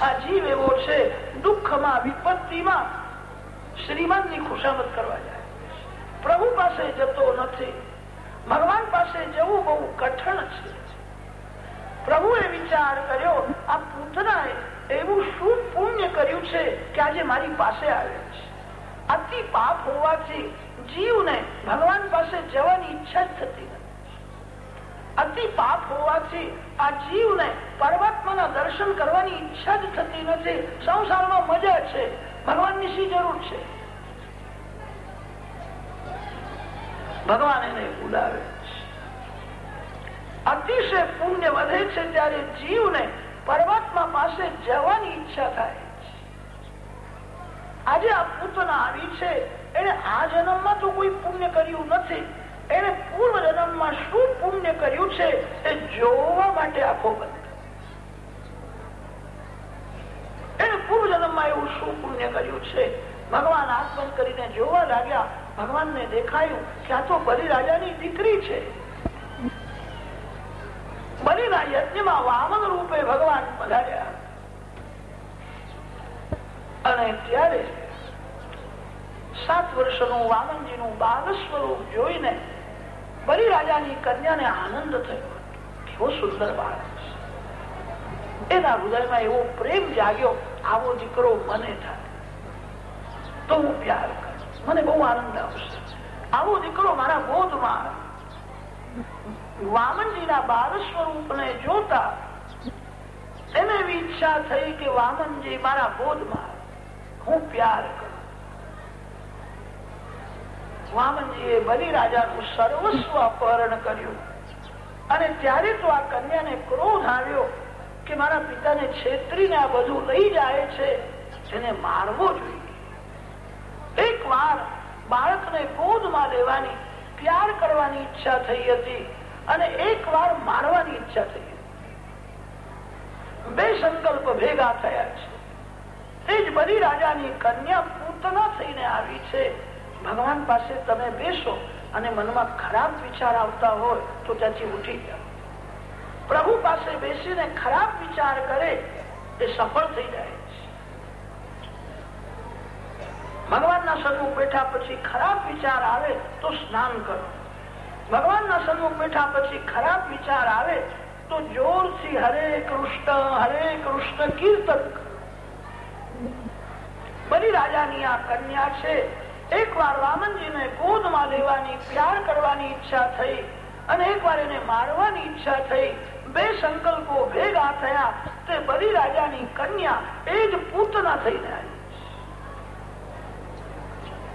આ જીવ એવો છે, દુઃખમાં, વિપત્તિમાં શ્રીમાનની ખુશામત કરવા જાય. પ્રભુ પાસે જતો નથી. ભગવાન પાસે જવું બહુ કઠણ છે. પ્રભુએ વિચાર કર્યો, આ પૂતનાએ એવું શું પુણ્ય કર્યું છે કે આજે મારી પાસે આવે છે? અતિ પાપ હોવાથી જીવને ભગવાન પાસે જવાની ઈચ્છા જ થતી અતિ પાપ હોવાથી આ જીવને પરમાત્માના દર્શન કરવાની ઈચ્છા જ થતી નથી. સંસારમાં મજા છે. ભગવાનની શી જરૂર છે? ભગવાન એને ઉડાવે અતિશય પુણ્ય વધે છે ત્યારે જીવને પરમાત્મા પાસે જવાની ઈચ્છા થાય આજે આ પૂતના આવી છે. એને આ જન્મમાં તો કોઈ પુણ્ય કર્યું નથી. એને પૂર્વ જન્મમાં શું પુણ્ય કર્યું છે એ જોવા માટે આખો બંધ એને પૂર્વ જન્મમાં એવું શું પુણ્ય કર્યું છે? ભગવાન આંખ કરીને જોવા લાગ્યા ભગવાનને દેખાયું કે આ તો બલિ રાજાની દીકરી છે. બલિના યજ્ઞમાં વામન રૂપે ભગવાન પધાર્યા. અને ત્યારે સાત વર્ષનું વામનજીનું બાલ સ્વરૂપ જોઈને બલિરાજા ની કન્યાને આનંદ થયો. કેવો સુંદર બાળક એના હૃદયમાં એવો પ્રેમ જાગ્યો, આવો દીકરો, મને થાય તો હું પ્યાર મને બહુ આનંદ આવશે. આવો દીકરો મારા બોધમાં વામનજીના બાળ સ્વરૂપને જોતા એને એવી ઈચ્છા થઈ કે વામનજી મારા બોધમાં હું પ્યાર કરું. વામનજીએ બલિ રાજાનું સર્વસ્વ અપહરણ કર્યું. અને ત્યારે તો આ કન્યાને ક્રોધ આવ્યો કે મારા પિતાને છેતરીને આ બધું લઈ જાય છે એને મારવો જોઈએ. એક વાર બાળકને ગોદમાં લેવાની, પ્યાર કરવાની ઈચ્છા થઈ હતી અને એક વાર મારવાની ઈચ્છા થઈ બે સંકલ્પ ભેગા થયા છે. તે જ બધી રાજાની કન્યા પૂતના થઈને આવી છે. ભગવાન પાસે તમે બેસો અને મનમાં ખરાબ વિચાર આવતા હોય તો ત્યાંથી ઉઠી જાઓ. પ્રભુ પાસે બેસીને ખરાબ વિચાર કરે એ સફળ થઈ જાય છે ભગવાનના સન્મુખ બેઠા પછી ખરાબ વિચાર આવે તો સ્નાન કરો. ભગવાનના સન્મુખ બેઠા પછી ખરાબ વિચાર આવે તો જોરથી હરે કૃષ્ણ હરે કૃષ્ણ કીર્તન બની રાજાની આ કન્યા છે. એક વાર વામનજીને ગોદમાં લેવાની, પ્યાર કરવાની ઈચ્છા થઈ અને એક વાર એને મારવાની ઈચ્છા થઈ, બે સંકલ્પો ભેગા થયા, તે બલી રાજાની કન્યા એ જ પૂતના થઈને આવી.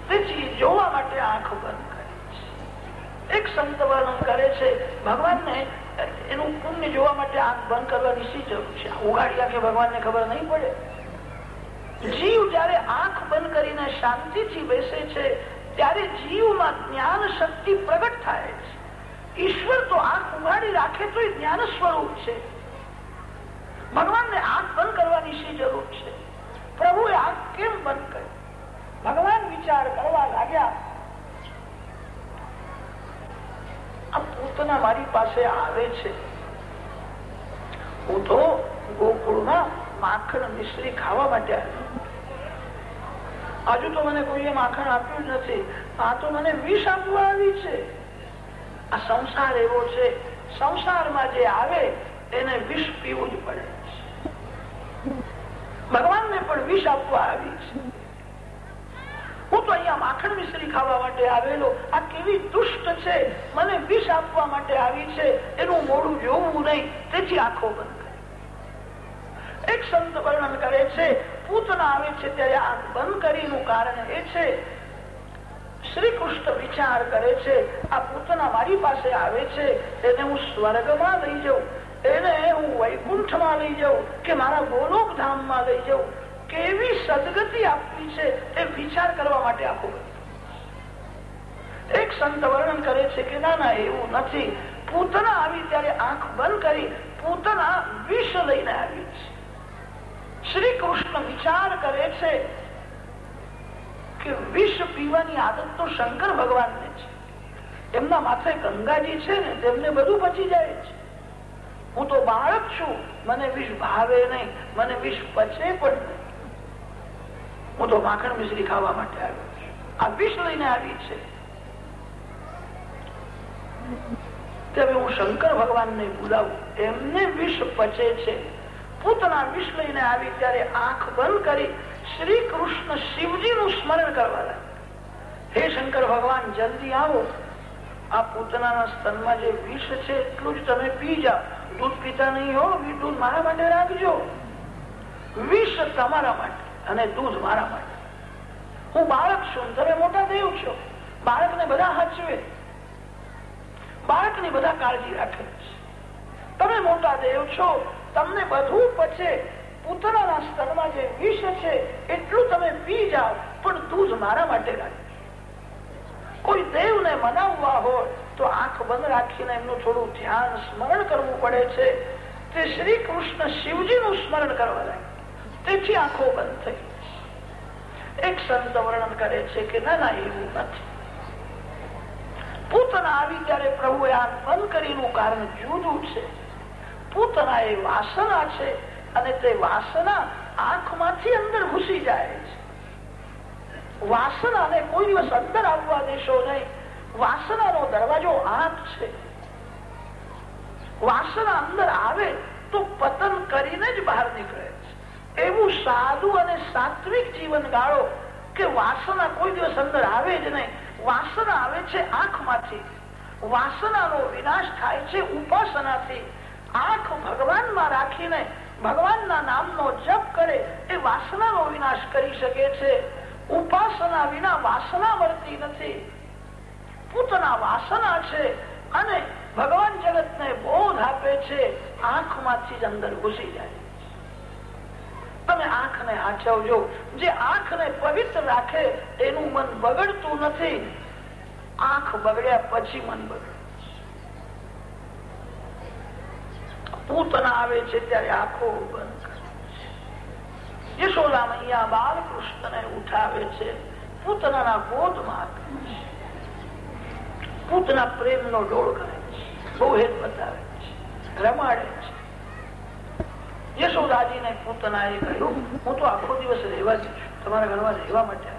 તેથી જોવા માટે આંખ બંધ કરે છે. એક સંત વર્ણન કરે છે, ભગવાનને એનું પુણ્ય જોવા માટે આંખ બંધ કરવાની શી જરૂર છે? ઉગાડ્યા કે ભગવાનને ખબર નહીં પડે. જીવ જયારે આંખ બંધ કરીને શાંતિથી બેસે છે, ત્યારે જીવમાં જ્ઞાન શક્તિ પ્રગટ થાય છે. ઈશ્વર તો આંખ ઉગાડી રાખે તો એ જ્ઞાન સ્વરૂપ છે. ભગવાનને આંખ બંધ કરવાની શી જરૂર છે? પ્રભુએ આંખ કેમ બંધ કરી? ભગવાન વિચાર કરવા લાગ્યા. આ પૂતના મારી પાસે આવે છે. હું તો ગોકુળમાં માખણ મિશ્રી ખાવા માટે આવ્યો હજુ તો મને કોઈએ માખણ આપ્યું નથી. આ તો મને વિષ આપવા આવી છે. આ સંસાર એવો છે. સંસારમાં જે આવે, એને વિષ પીવું જ પડે ભગવાનને પણ વિષ આપવા આવી છે. હું તો અહીંયા માખણ મિશ્રી ખાવા માટે આવેલો. આ કેવી દુષ્ટ છે? મને વિષ આપવા માટે આવી છે. એનું મોડું જોવું નહીં. તેથી આંખો બંધ કરે. એક સંત વર્ણન કરે છે, પૂતના આવે છે ત્યારે આંખ બંધ કરીનું કારણ એ છે. શ્રી કૃષ્ણ વિચાર કરે છે, આ પૂતના મારી પાસે આવે છે. એને હું સ્વર્ગમાં લઈ જાઉં. એને હું વૈકુંઠમાં લઈ જાઉં કે મારા ગોલોક ધામમાં લઈ જાઉં. કેવી સદગતિ આપવી છે તે વિચાર કરવા માટે આખું એક સંત વર્ણન કરે છે કે ના ના, એવું નથી. પૂતના આવી ત્યારે આંખ બંધ કરી પૂતના વિષ લઈને આવી છે. શ્રી કૃષ્ણ વિચાર કરે છે કે વિષ પીવાની આદત તો શંકર ભગવાનને છે. એમના માથે ગંગાજી છે ને, તેમને બધું પચી જાય છે. હું તો બાળક છું. મને વિષ ભાવે નહીં. મને વિષ પચે પણ નહીં હું તો માખણ મિશ્રી ખાવા માટે આવ્યો આ વિષ લઈને આવી છે. હું શંકર ભગવાનને બોલાવું, એમને વિષ પચે છે. પૂતના વિષ લઈને આવી ત્યારે આંખ બંધ કરી શ્રી કૃષ્ણ શિવજીનું સ્મરણ કરવા લાગ્યા. હે શંકર ભગવાન, જલ્દી આવો. આ પૂતનાના સ્તનમાં જે વિષ છે, એટલું જ તમે પી જાઓ. દૂધ પીતા નહીં હો દૂધ મારા માટે રાખજો. વિષ તમારા માટે. અને દૂધ મારા માટે. હું બાળક છું, તમે મોટા દેવ છો. બાળકને બધા હચવે. બાળકની બધા કાળજી રાખે તમે મોટા દેવ છો, તમને બધું પચે. પૂતળાના સ્તરમાં જે વિષ છે, એટલું તમે પી જાઓ, પણ દૂધ મારા માટે રાખજો કોઈ દેવને મનાવવા હોય, તો આંખ બંધ રાખીને એમનું થોડું ધ્યાન સ્મરણ કરવું પડે છે. તે શ્રી કૃષ્ણ શિવજીનું સ્મરણ કરવા લાગે તેથી આંખો બંધ થઈ એક સંત વર્ણન કરે છે કે ના ના, એવું નથી. પૂતના આવી ત્યારે પ્રભુએ આંખ બંધ કરીનું કારણ જુદું છે. પૂતના એ વાસના છે અને તે વાસના આંખમાંથી અંદર ઘૂસી જાય છે. વાસનાને કોઈ દિવસ અંદર આવવા દેશો નહીં. વાસનાનો દરવાજો આંખ છે. વાસના અંદર આવે તો પતન કરીને જ બહાર નીકળે. એવું સાદું અને સાત્વિક જીવન ગાળો કે વાસના કોઈ દિવસ અંદર આવે જ નહીં. વાસના આવે છે આંખમાંથી. વાસનાનો વિનાશ થાય છે ઉપાસનાથી. આંખ ભગવાનમાં રાખીને ભગવાનના નામનો જપ કરે એ વાસનાનો વિનાશ કરી શકે છે. ઉપાસના વિના વાસના મળતી નથી. પૂતના વાસના છે અને ભગવાન જગત ને બોધ આપે છે. આંખમાંથી જ અંદર ઘૂસી જાય. તમે આંખને આચવજો જે આંખને પવિત્ર રાખે એનું મન બગડતું નથી. આંખ બગડ્યા પછી મન બગડે. પૂતના આવે છે ત્યારે આંખો બંધ કરે યશોદા મૈયા બાલકૃષ્ણને ઉઠાવે છે. પૂતનાના ગોદમાં પૂતના પ્રેમનો ડોળ કરે છે. બહુ હેત બતાવે છે. રમાડે છે. યશોદાજીને પૂતનાએ કહ્યું, હું તો આખો દિવસ રહેવા છું તમારા ઘરમાં રહેવા માટે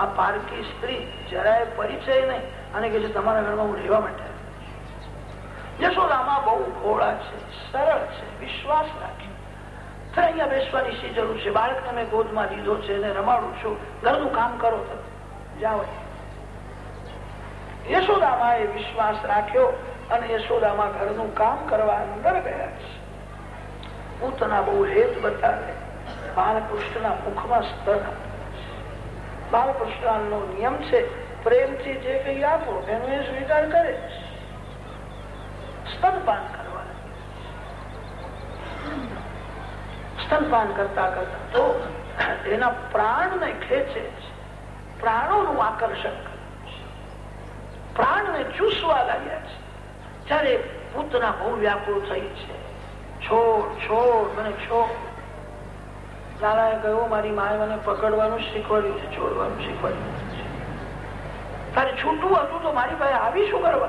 આ પારકી સ્ત્રી જરાય પરિચય નહીં અને કે તમારા ઘરમાં હું રહેવા માટે યશોદામાં બહુ ભોળા છે, સરળ છે, વિશ્વાસ રાખે. અહીંયા બેસવાની શી જરૂર છે? બાળકને મેં ગોદમાં લીધો છે એને રમાડું છું, ઘરનું કામ કરો તમે. જાઓ. યશોદામાં એ વિશ્વાસ રાખ્યો અને યશોદામાં ઘરનું કામ કરવા અંદર ગયા છે. પૂતના બહુ હેત બતાવે બાલકૃષ્ણના મુખમાં સ્તર બાલકૃષ્ણ નો નિયમ છે, પ્રેમથી જે કઈ આપો, એનો એ સ્વીકાર કરે સ્તનપાન કરવા સ્તનપાન કરતા કરતા તો એના પ્રાણને ખેંચે પ્રાણોનું આકર્ષણ કરે પ્રાણને ચૂસવા લાગ્યા છે. જયારે પૂતના બહુ વ્યાકુળ થઈ છે. તારે છૂટવું હતું તો મારી પાસે આવી શું કરવા?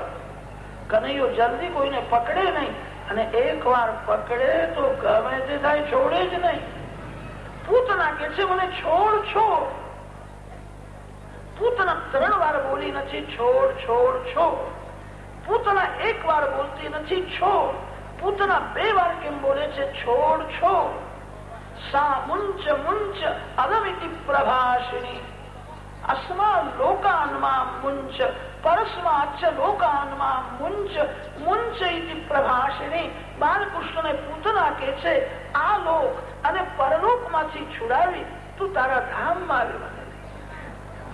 કનૈયો જલ્દી કોઈને પકડે નહીં અને એક પકડે તો ગમે તે થાય છોડે જ નહીં. પૂતના કે છે, મને છોડ છોડ. પૂતના ત્રણ વાર બોલી નથી, છોડ છોડ છોડ. પૂતના એક વાર બોલતી નથી, છોડ. પૂતના બે વાર કેમ બોલે છે છોડ છોડ. સા મુંચ મુંચ અલમિતિ પ્રભાષિણી અસ્મા લોકાનમાં મુંચ પરસ્માચ લોકાનમાં મુંચ મુંચ ઇતિ પ્રભાષિણી બાલકૃષ્ણને પૂતના કે છે આ લોક અને પરલોકમાંથી છુડાવી તું તારા ધામમાં આવી મને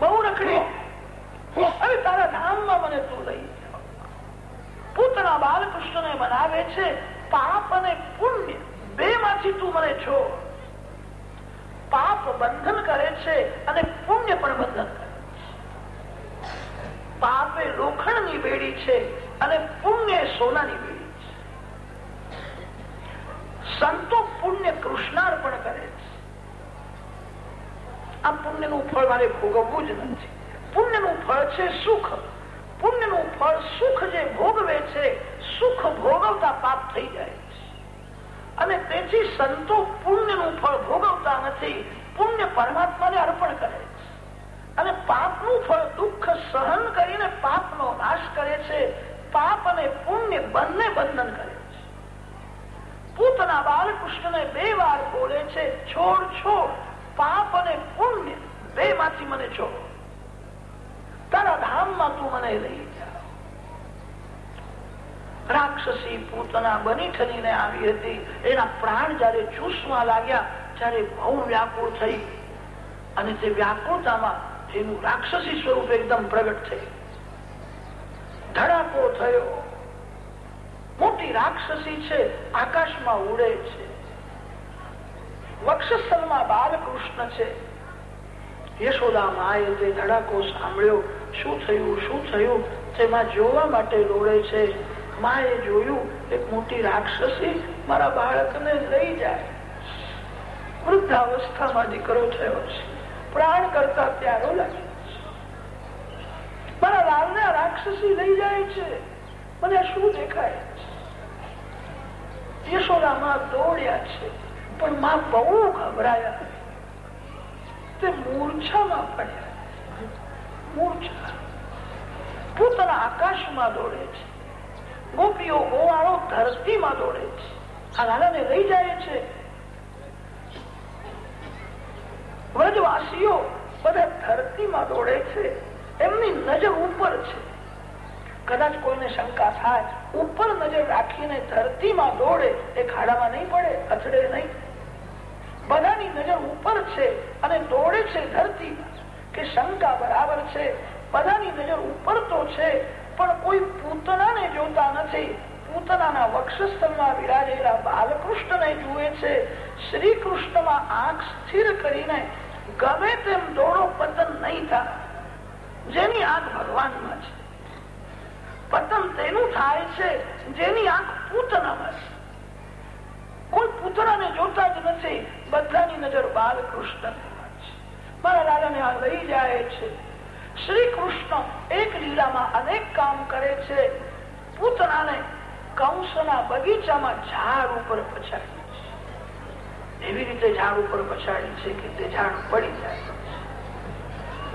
બહુ રખડી. અરે તારા ધામમાં મને તું લઈ. પૂતના બાલકૃષ્ણને બનાવે છે, પાપ અને પુણ્ય બે માંથી તું મને છો. પાપ બંધન કરે છે અને પુણ્ય પણ બંધન કરે પાપે લોખંડની બેડી છે અને પુણ્ય સોનાની બેડી છે. સંતો પુણ્ય કૃષ્ણાર્પણ કરે છે. આ પુણ્યનું ફળ મારે ભોગવવું જ નથી. પુણ્યનું ફળ છે સુખ. પુણ્યનું ફળ સુખ જે ભોગવે છે, સુખ ભોગવતા પાપ થઈ જાય અને તેથી સંતો પુણ્યનું ફળ ભોગવતા નથી, પુણ્ય પરમાત્માને અર્પણ કરે છે. અને પાપનું ફળ દુઃખ સહન કરીને પાપનો નાશ કરે છે, પાપ અને પુણ્ય બંને બંધન કરે છે. પૂતના બાલકૃષ્ણને બે વાર બોલે છે, છોડ છોડ, પાપ અને પુણ્ય, બે માંથી મને છોડ. તારા ધામમાં તું મને લઈ જા રાક્ષસી પૂતના બની ઠરીને આવી હતી. એના પ્રાણ જયારે ચૂસવા લાગ્યા, ત્યારે બહુ વ્યાકુળ થઈ. અને તે વ્યાકુળતામાં એનું રાક્ષસી સ્વરૂપ એકદમ પ્રગટ થઈ. ધડાકો થયો. મોટી રાક્ષસી છે, આકાશમાં ઉડે છે. વક્ષસ્થલમાં બાલકૃષ્ણ છે. યશોદા માએ તે ધડાકો સાંભળ્યો. શું થયું શું થયું? તેમાં જોવા માટે દોડે છે. માએ જોયું, એક મોટી રાક્ષસી મારા બાળકને લઈ જાય. વૃદ્ધાવસ્થામાં દીકરો થયો છે. પ્રાણ કરતા પ્યારો લાગે મારા લાલને રાક્ષસી લઈ જાય છે. મને શું દેખાય યશોદામાં દોડ્યા છે, પણ માં બહુ ગભરાયા. તે મૂર્છામાં પડ્યા. મૂર્છા પૂતના આકાશમાં દોડે છે. ગોપીઓ ગોવાળો ધરતીમાં દોડે છે. આ લાલાને લઈ જાય છે. વ્રજવાસીઓ બધા ધરતીમાં દોડે છે. એમની નજર ઉપર છે. કદાચ કોઈને શંકા થાય, ઉપર નજર રાખીને ધરતીમાં દોડે એ ખાડામાં નહીં પડે, અથડે નહીં. બધાની નજર ઉપર છે અને દોડે છે ધરતી કે શંકા બરાબર છે બધાની નજર ઉપર તો છે, પણ કોઈ પૂતનાને જોતા નથી. પૂતનાના વક્ષસ્થળમાં વિરાજેલા બાલકૃષ્ણને જુએ છે. શ્રી કૃષ્ણમાં આંખ સ્થિર કરીને ગમે તેમ દોડો પતન નહીં થાય. જેની આંખ ભગવાનમાં છે. પતન તેનું થાય છે, જેની આંખ પૂતનામાં છે. કોઈ પૂતળાને જોતા જ નથી. બધાની નજર બાલકૃષ્ણ મારા દાદાને આ લઈ જાય છે. શ્રી કૃષ્ણ એક લીલામાં અનેક કામ કરે છે. પૂતળાને કંસના બગીચામાં ઝાડ ઉપર પછાડી એવી રીતે ઝાડ ઉપર પછાડી છે કે તે ઝાડ પડી જાય.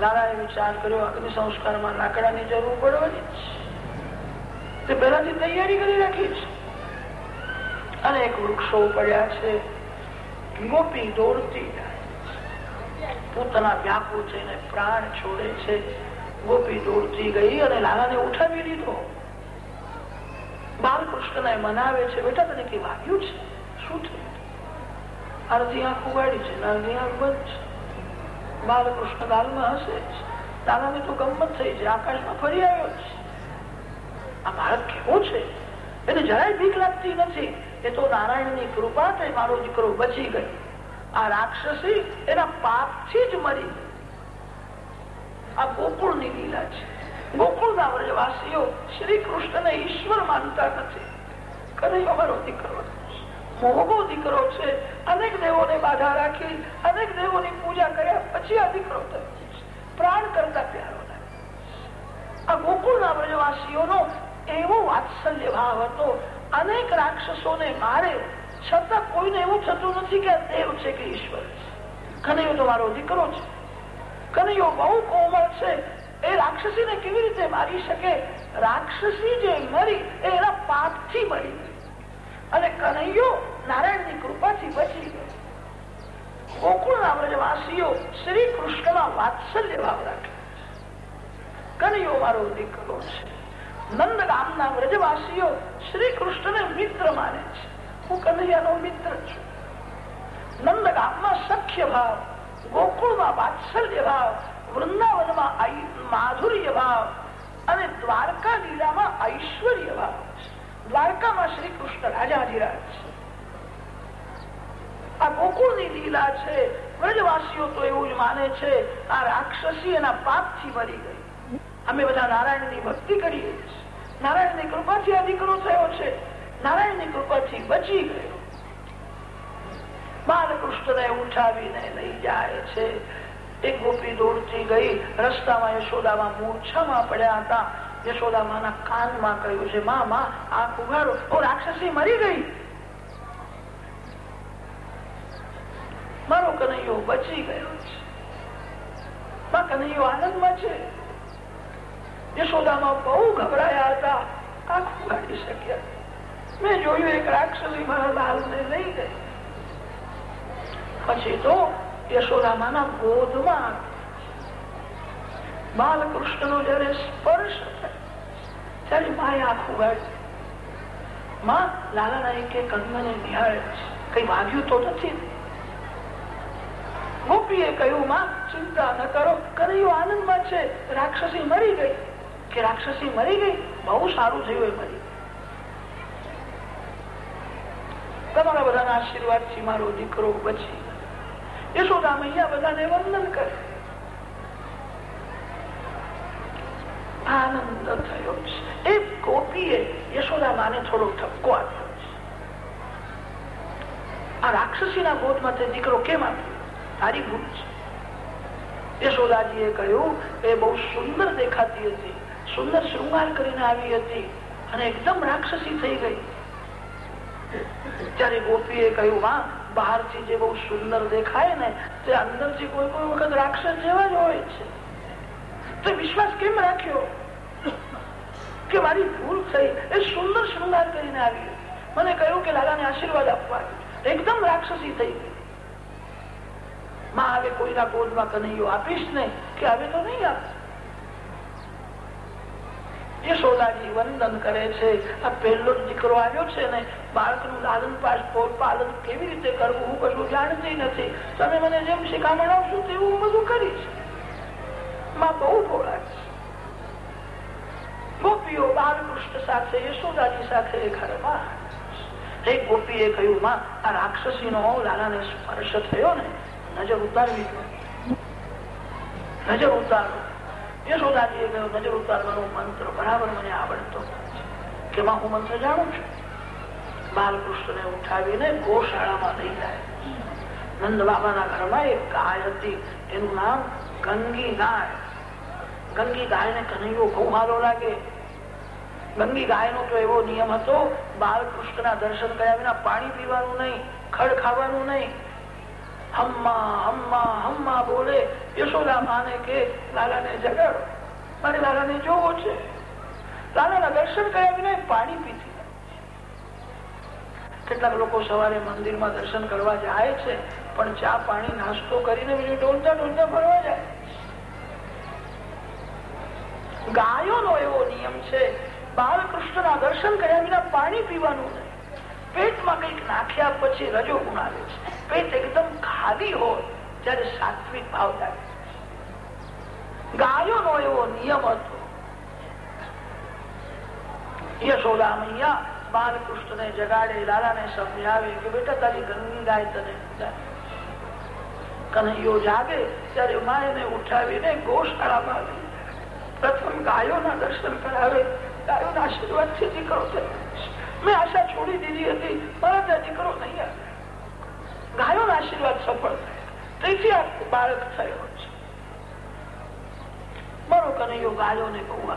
લાલાએ વિચાર કર્યો, અગ્નિ સંસ્કારમાં લાકડાની જરૂર પડવાની છે. તે પહેલાથી તૈયારી કરી રાખી છે. અનેક વૃક્ષો પડ્યા છે. ગોપી દોડતી પોતાના વ્યાકુળ થઈને પ્રાણ છોડે છે, ગોપી દોડતી ગઈ અને લાલાને ઉઠાવી લીધો બાલકૃષ્ણ મનાવે છે, બેટા, તને કઈ વાગ્યું છે? શું થયું? અડધી આંખ ઉગાડી છે, અડધી આંખ બંધ છે. બાલકૃષ્ણ ગાલમાં હશે લાલાને તો ગમત થઈ છે, આકાશમાં ફરી આવ્યો છે. આ બાળક કેવું છે? એને જરાય ભીખ લાગતી નથી. એ તો નારાયણની કૃપા થઈ મારો દીકરો બચી ગયો. આ રાક્ષસી એના પાપથી જ મરી આ ગોકુળની લીલા છે. ગોકુળ ના વ્રજવાસીઓ શ્રી કૃષ્ણ ને ઈશ્વર માનતા નથી. કનૈયો અમારો દીકરો મોગો દીકરો છે. અનેક દેવોને બાધા રાખી, અનેક દેવોની પૂજા કર્યા પછી આ દીકરો પ્રાણ કરતા પ્યારો આ ગોકુળ ના વ્રજવાસીઓનો એવો વાત્સલ્ય ભાવ હતો, અનેક રાક્ષસોને મારે છતાં કોઈને એવું થતું નથી કે દેવ છે કે ઈશ્વર છે. કનૈયો તો મારો દીકરો છે. કનૈયો બહુ કોમળ છે. એ રાક્ષસીને કેવી રીતે મારી શકે? રાક્ષસી જે મરી, એ એના પાપથી મરી અને કનૈયો નારાયણની કૃપાથી બચી ગયો. ગોકુળના વ્રજવાસીઓ શ્રી કૃષ્ણમાં વાત્સલ્ય ભાવ રાખે કનૈયો મારો દીકરો છે. નંદ ગામના વ્રજવાસીઓ શ્રી કૃષ્ણને મિત્ર માને છે. હું કનૈયાનો મિત્ર છું. નંદ ગામમાં સખ્ય ભાવ ગોકુળમાં વાત્સલ્ય ભાવ વૃંદાવનમાં માધુર્ય ભાવ અને દ્વારકા લીલામાં ઐશ્વર્ય ભાવ દ્વારકામાં શ્રી કૃષ્ણ રાજાધિરાજ છે આ ગોકુળની લીલા છે વ્રજવાસીઓ તો એવું જ માને છે આ રાક્ષસી એના પાપથી મરી ગઈ. અમે બધા નારાયણની ભક્તિ કરીએ નારાયણની કૃપાથી આ દીકરો થયો છે. નારાયણની કૃપાથી બચી ગયો. બાલકૃષ્ણને ઉઠાવીને લઈ જાય છે. એક ગોપી દોડતી ગઈ. રસ્તામાં યશોદામાં મૂર્છામાં પડ્યા હતા. યશોદામાના કાનમાં કહ્યું છે, મા આંખ ઉગાડો ઓ રાક્ષસી, મરી ગઈ. મારો કનૈયો બચી ગયો છે. મા, કનૈયો આનંદમાં છે. યશોદામાં બહુ ગભરાયા હતા. આંખ ઉગાડી શક્યા. મેં જોયું એક રાક્ષસી મારા લાલને લઈ ગઈ. પછી તો યશોદામાના ગોધમાં બાલકૃષ્ણ નો જયારે સ્પર્શ ત્યારે માએ આખું ઉગાડી. માં, લાલાના એક અંગને નિહાળે કઈ વાગ્યું તો નથી. ગોપીએ કહ્યું, માં, ચિંતા ન કરો. કનૈયો આનંદમાં છે. રાક્ષસી મરી ગઈ. કે રાક્ષસી મરી ગઈ? બહુ સારું થયું એ મરી તમારા બધાના આશીર્વાદથી મારો દીકરો બચી. યશોદા મૈયા બધાને વંદન કરે. આનંદ થયો છે. એ ગોપીએ યશોદા માને થોડો ઠપકો આપ્યો છે. આ રાક્ષસીના ગોદમાં તે દીકરો કેમ આપ્યો તારી ભૂલ છે. યશોદાજીએ કહ્યું, એ બહુ સુંદર દેખાતી હતી. સુંદર શૃંગાર કરીને આવી હતી અને એકદમ રાક્ષસી થઈ ગઈ. ત્યારે ગોપીએ કહ્યું માં બહારથી જે બહુ સુંદર દેખાય ને, તે અંદરથી કોઈ કોઈ વખત રાક્ષસ જેવા જ હોય છે. તો વિશ્વાસ કેમ રાખ્યો? કે મારી ભૂલ થઈ, એ સુંદર શૃંગાર કરીને આવી મને કહ્યું કે લાલાને આશીર્વાદ આપવા એકદમ રાક્ષસી થઈ ગઈ. માં હવે કોઈના ગોદમાં કનૈયો આપીશ ને, કે હવે તો નહીં આપે? યશોદાજી વંદન કરે છે. આ પહેલો દીકરો આવ્યો છે ને, બાળકનું લાલન પાલન કેવી રીતે કરવું હું કશું જાણતી નથી. તમે મને જેમ શિખામણ આવશો તેવું હું બધું કરીશ. માં બહુ ભોળા છે. ગોપીઓ બાલકૃષ્ણ સાથે યશોદાજી સાથે ઘરમાં એક ગોપીએ કહ્યું, માં, આ રાક્ષસી નો લાલાને સ્પર્શ થયો ને, નજર ઉતારવી નજર ઉતારો. બાલકૃષ્ણને એનું નામ ગંગી ગાય. ગંગી ગાય ને કનૈયો બહુ હારો લાગે. ગંગી ગાય નો તો એવો નિયમ હતો બાલકૃષ્ણ ના દર્શન કર્યા વિના પાણી પીવાનું નહીં, ખડ ખાવાનું નહીં. હમ્મા હમ્મા હમ્મા બોલે. યશોદા માને કે, લાલાને જગાડો. મારે લાલાને જોવો છે. લાલાના દર્શન કર્યા વિના પાણી પીતી કેટલાક લોકો સવારે મંદિરમાં દર્શન કરવા જાય છે, પણ ચા પાણી નાસ્તો કરીને બીજું ડોલતા ડોલતા ફરવા જાય. ગાયોનો એવો નિયમ છે, બાલકૃષ્ણના દર્શન કર્યા વિના પાણી પીવાનું નહીં. પેટમાં કંઈક નાખ્યા પછી રજો ગુણ આવે છે. પેટ એકદમ ખાલી હોય ત્યારે સાત્વિક ભાવ લાગે ગાયોનો એવો નિયમ હતો. યશોદા મૈયા બાલકૃષ્ણને જગાડે, લાલાને સમજાવે કે બેટા, તારી ગંગી ગાય તને કનૈયો જાગે, ત્યારે માયને ઉઠાવીને ગોશાળામાં પ્રથમ ગાયોના દર્શન કરાવે, ગાયોના આશીર્વાદથી દીકરો મેં આશા છોડી દીધી હતી, મારા દીકરો નહીં આવે. ગાયોના આશીર્વાદ સફળ થયા. તેથી બાળક થયો છે. મારો કનૈયો ગાયોને બહુ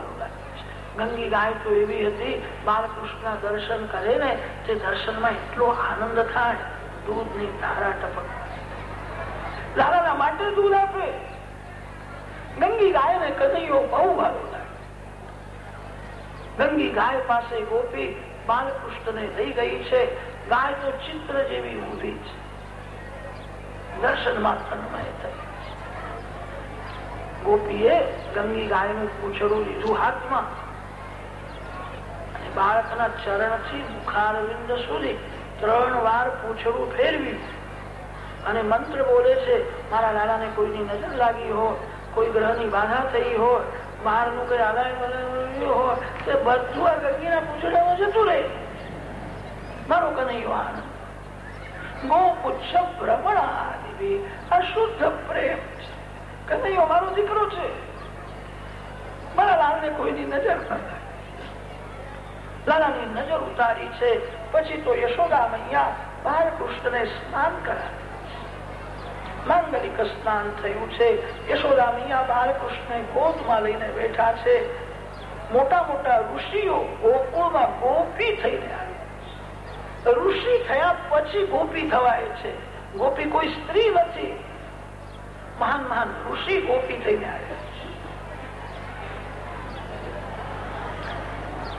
ગંગી ગાય તો એવી હતી બાલકૃષ્ણ દર્શન કરે ને, તે દર્શનમાં એટલો આનંદ થાય દૂધની ધારા ટપક લાલાના માટે દૂધ આપે. ગંગી ગાય ને કનૈયો બહુ સારું લાગે ગંગી ગાય પાસે ગોપી બાલકૃષ્ણને લઈ ગઈ છે. ગાય તો ચિત્ર જેવી ઊભી છે. દર્શનમાં તન્મય ગોપીએ ગંગી ગાયનું પૂછડું લીધું હાથમાં. બાળકના ચરણથી મુખારવિંદ સુધી ત્રણ વાર પૂછડું ફેરવ્યું અને મંત્ર બોલે છે, મારા લાલાને કોઈની નજર લાગી હોય, કોઈ ગ્રહની બાધા થઈ હોય બહારનું કઈ આદાય હોય, તે બધું આ ગંગીના પૂછડામાં જતું રહે. મારો કનૈયો આનંદ. ગોપુચ્છ ભ્રમણ અશુદ્ધ પ્રેમ કનૈયો મારો દીકરો છે મારા લાલને કોઈની નજર ન લાલાની નજર ઉતારી છે પછી તો યશોદા મૈયા બાળકૃષ્ણને સ્નાન કરાવે માંગલિક સ્નાન થયું છે યશોદા મૈયા બાળકૃષ્ણ ગોદમાં લઈને બેઠા છે મોટા મોટા ઋષિઓ ગોકુળમાં ગોપી થઈને આવે ઋષિ થયા પછી ગોપી થવાય છે ગોપી કોઈ સ્ત્રી નથી. મહાન મહાન ઋષિ ગોપી થઈને આવ્યા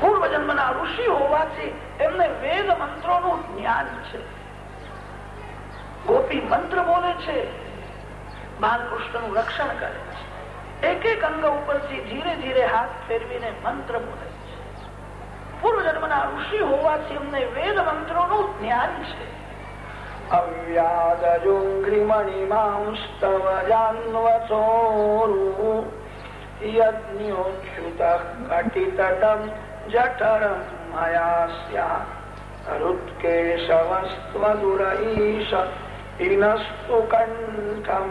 પૂર્વ જન્મના ઋષિ હોવાથી એમને વેદ મંત્રો નું જ્ઞાન છે. ગોપી મંત્ર બોલે છે. બાલકૃષ્ણનું રક્ષણ કરે છે. એક એક અંગ ઉપરથી ધીરે ધીરે હાથ ફેરવીને મંત્ર બોલે છે. પૂર્વ જન્મના ઋષિ હોવાથી એમને વેદ મંત્રો નું જ્ઞાન છે. અવ્યાદજુંઘ્રિમણિમાંસ્તવ જાન્વસોરુ યજ્ઞોચ્યુત કટિતટમ જઠરમ મયા રુત્કેશવસ્ત્વદુરઈશ ઇનસ્તુ કંઠમ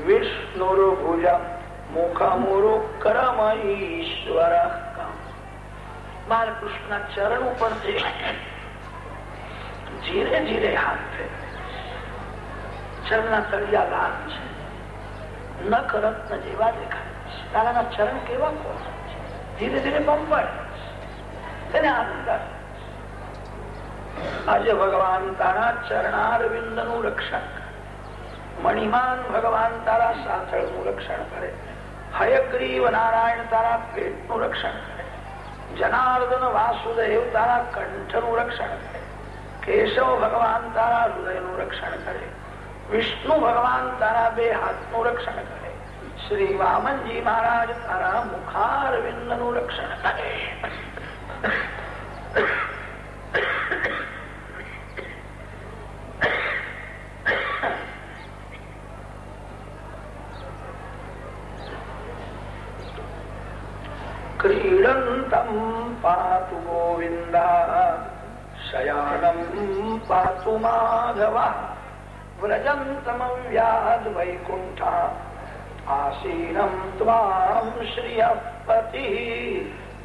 વિષ્ણુર્ભુજમ મુખમુરુક્રમ ઈશ્વર બાલકૃષ્ણ ચરણ ઉપર ધીરે ધીરે હાથ ફેરે ચરણના તળિયા લાલ છે. નખ રત્ન જેવા દેખાય છે. તારાના ચરણ કેવા કોણ ધીરે ધીરે પંપાય તેને આનંદ આજે ભગવાન તારા ચરણારવિંદનું રક્ષણ મણિમાન ભગવાન તારા સાથળનું રક્ષણ કરે. હયગ્રીવ નારાયણ તારા પેટનું રક્ષણ કરે. જનાર્દન વાસુદેવ તારા કંઠનું રક્ષણ કરે. કેશવ ભગવાન તારા હૃદયનું રક્ષણ કરે. વિષ્ણુ ભગવાન તારા બે હાથનું રક્ષણ કરે. શ્રી વામનજી મહારાજ તારા મુખારવિંદનું રક્ષણ કરે. ક્રીડંતમ પાતુ ગોવિંદ. શયાનમ પાતુ માધવ વ્રજંતમવ્યાદ વૈકુંઠા આસીનમ ત્વામ શ્રિયપતિ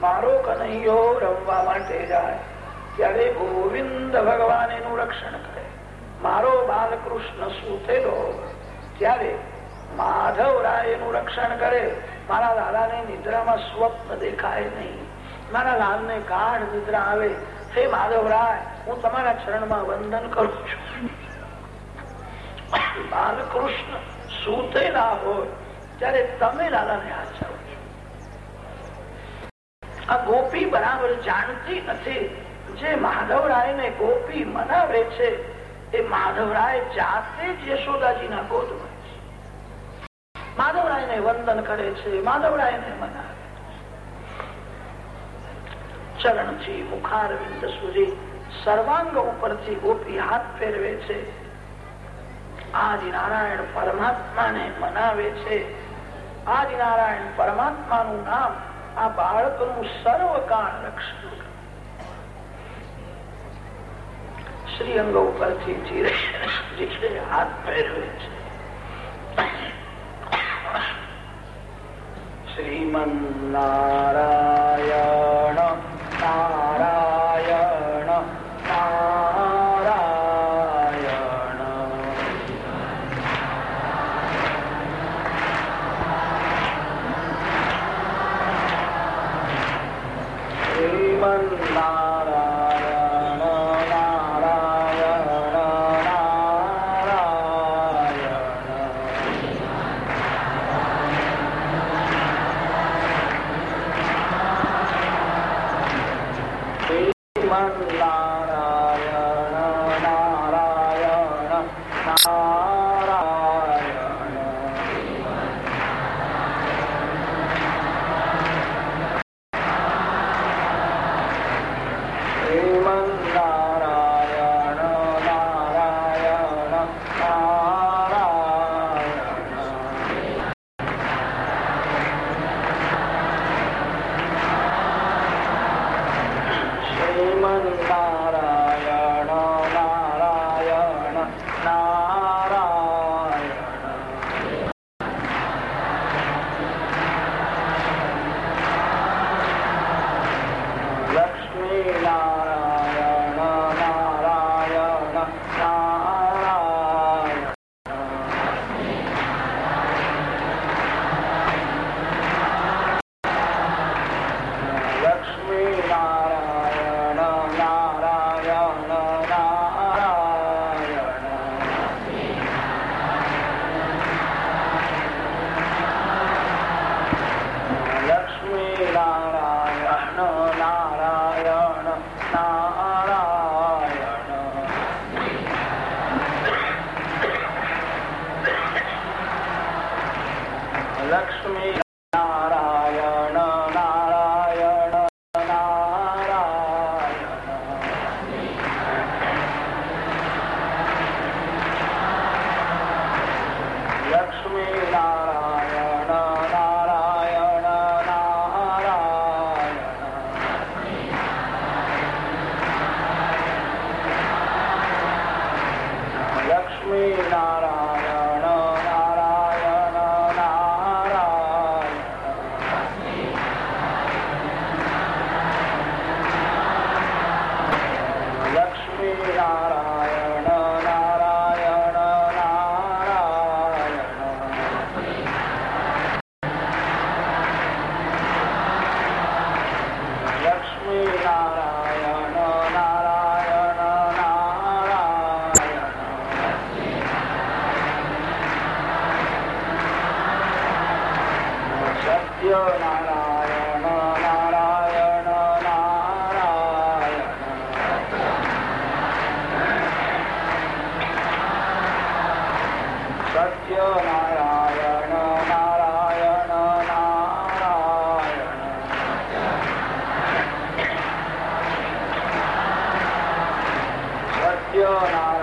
મારો કનૈયો રમવા માટે જાય ત્યારે ગોવિંદ ભગવાન એનું રક્ષણ કરે મારો બાલકૃષ્ણ સૂતેલો ત્યારે માધવ રાય એનું રક્ષણ કરે મારા લાલાને નિદ્રામાં સ્વપ્ન દેખાય નહીં મારા લાલને ગાઢ નિદ્રા આવે હે માધવરાય, હું તમારા ચરણમાં વંદન કરું છું. બાલકૃષ્ણ સૂતેલા હોય, ત્યારે તમે લાલાને આચરો આ ગોપી બરાબર જાણતી નથી. જે માધવરાય ને ગોપી મનાવે છે, એ માધવરાય જાતે જ યશોદાજીના ગોદમાં માધવરાય ને વંદન કરે છે માધવરાય ને મનાવે ચરણથી મુખારવિંદ સુધી સર્વાંગ ઉપરથી ગોપી હાથ ફેરવે છે. આદિ નારાયણ પરમાત્મા ને મનાવે છે. આદિ નારાયણ પરમાત્મા નું નામ આ બાળકનું સર્વકાળ રક્ષણ શ્રી અંગ ઉપરથી ધીરે હાથ ફેરવે છે. શ્રીમન્નારાયણ funciona.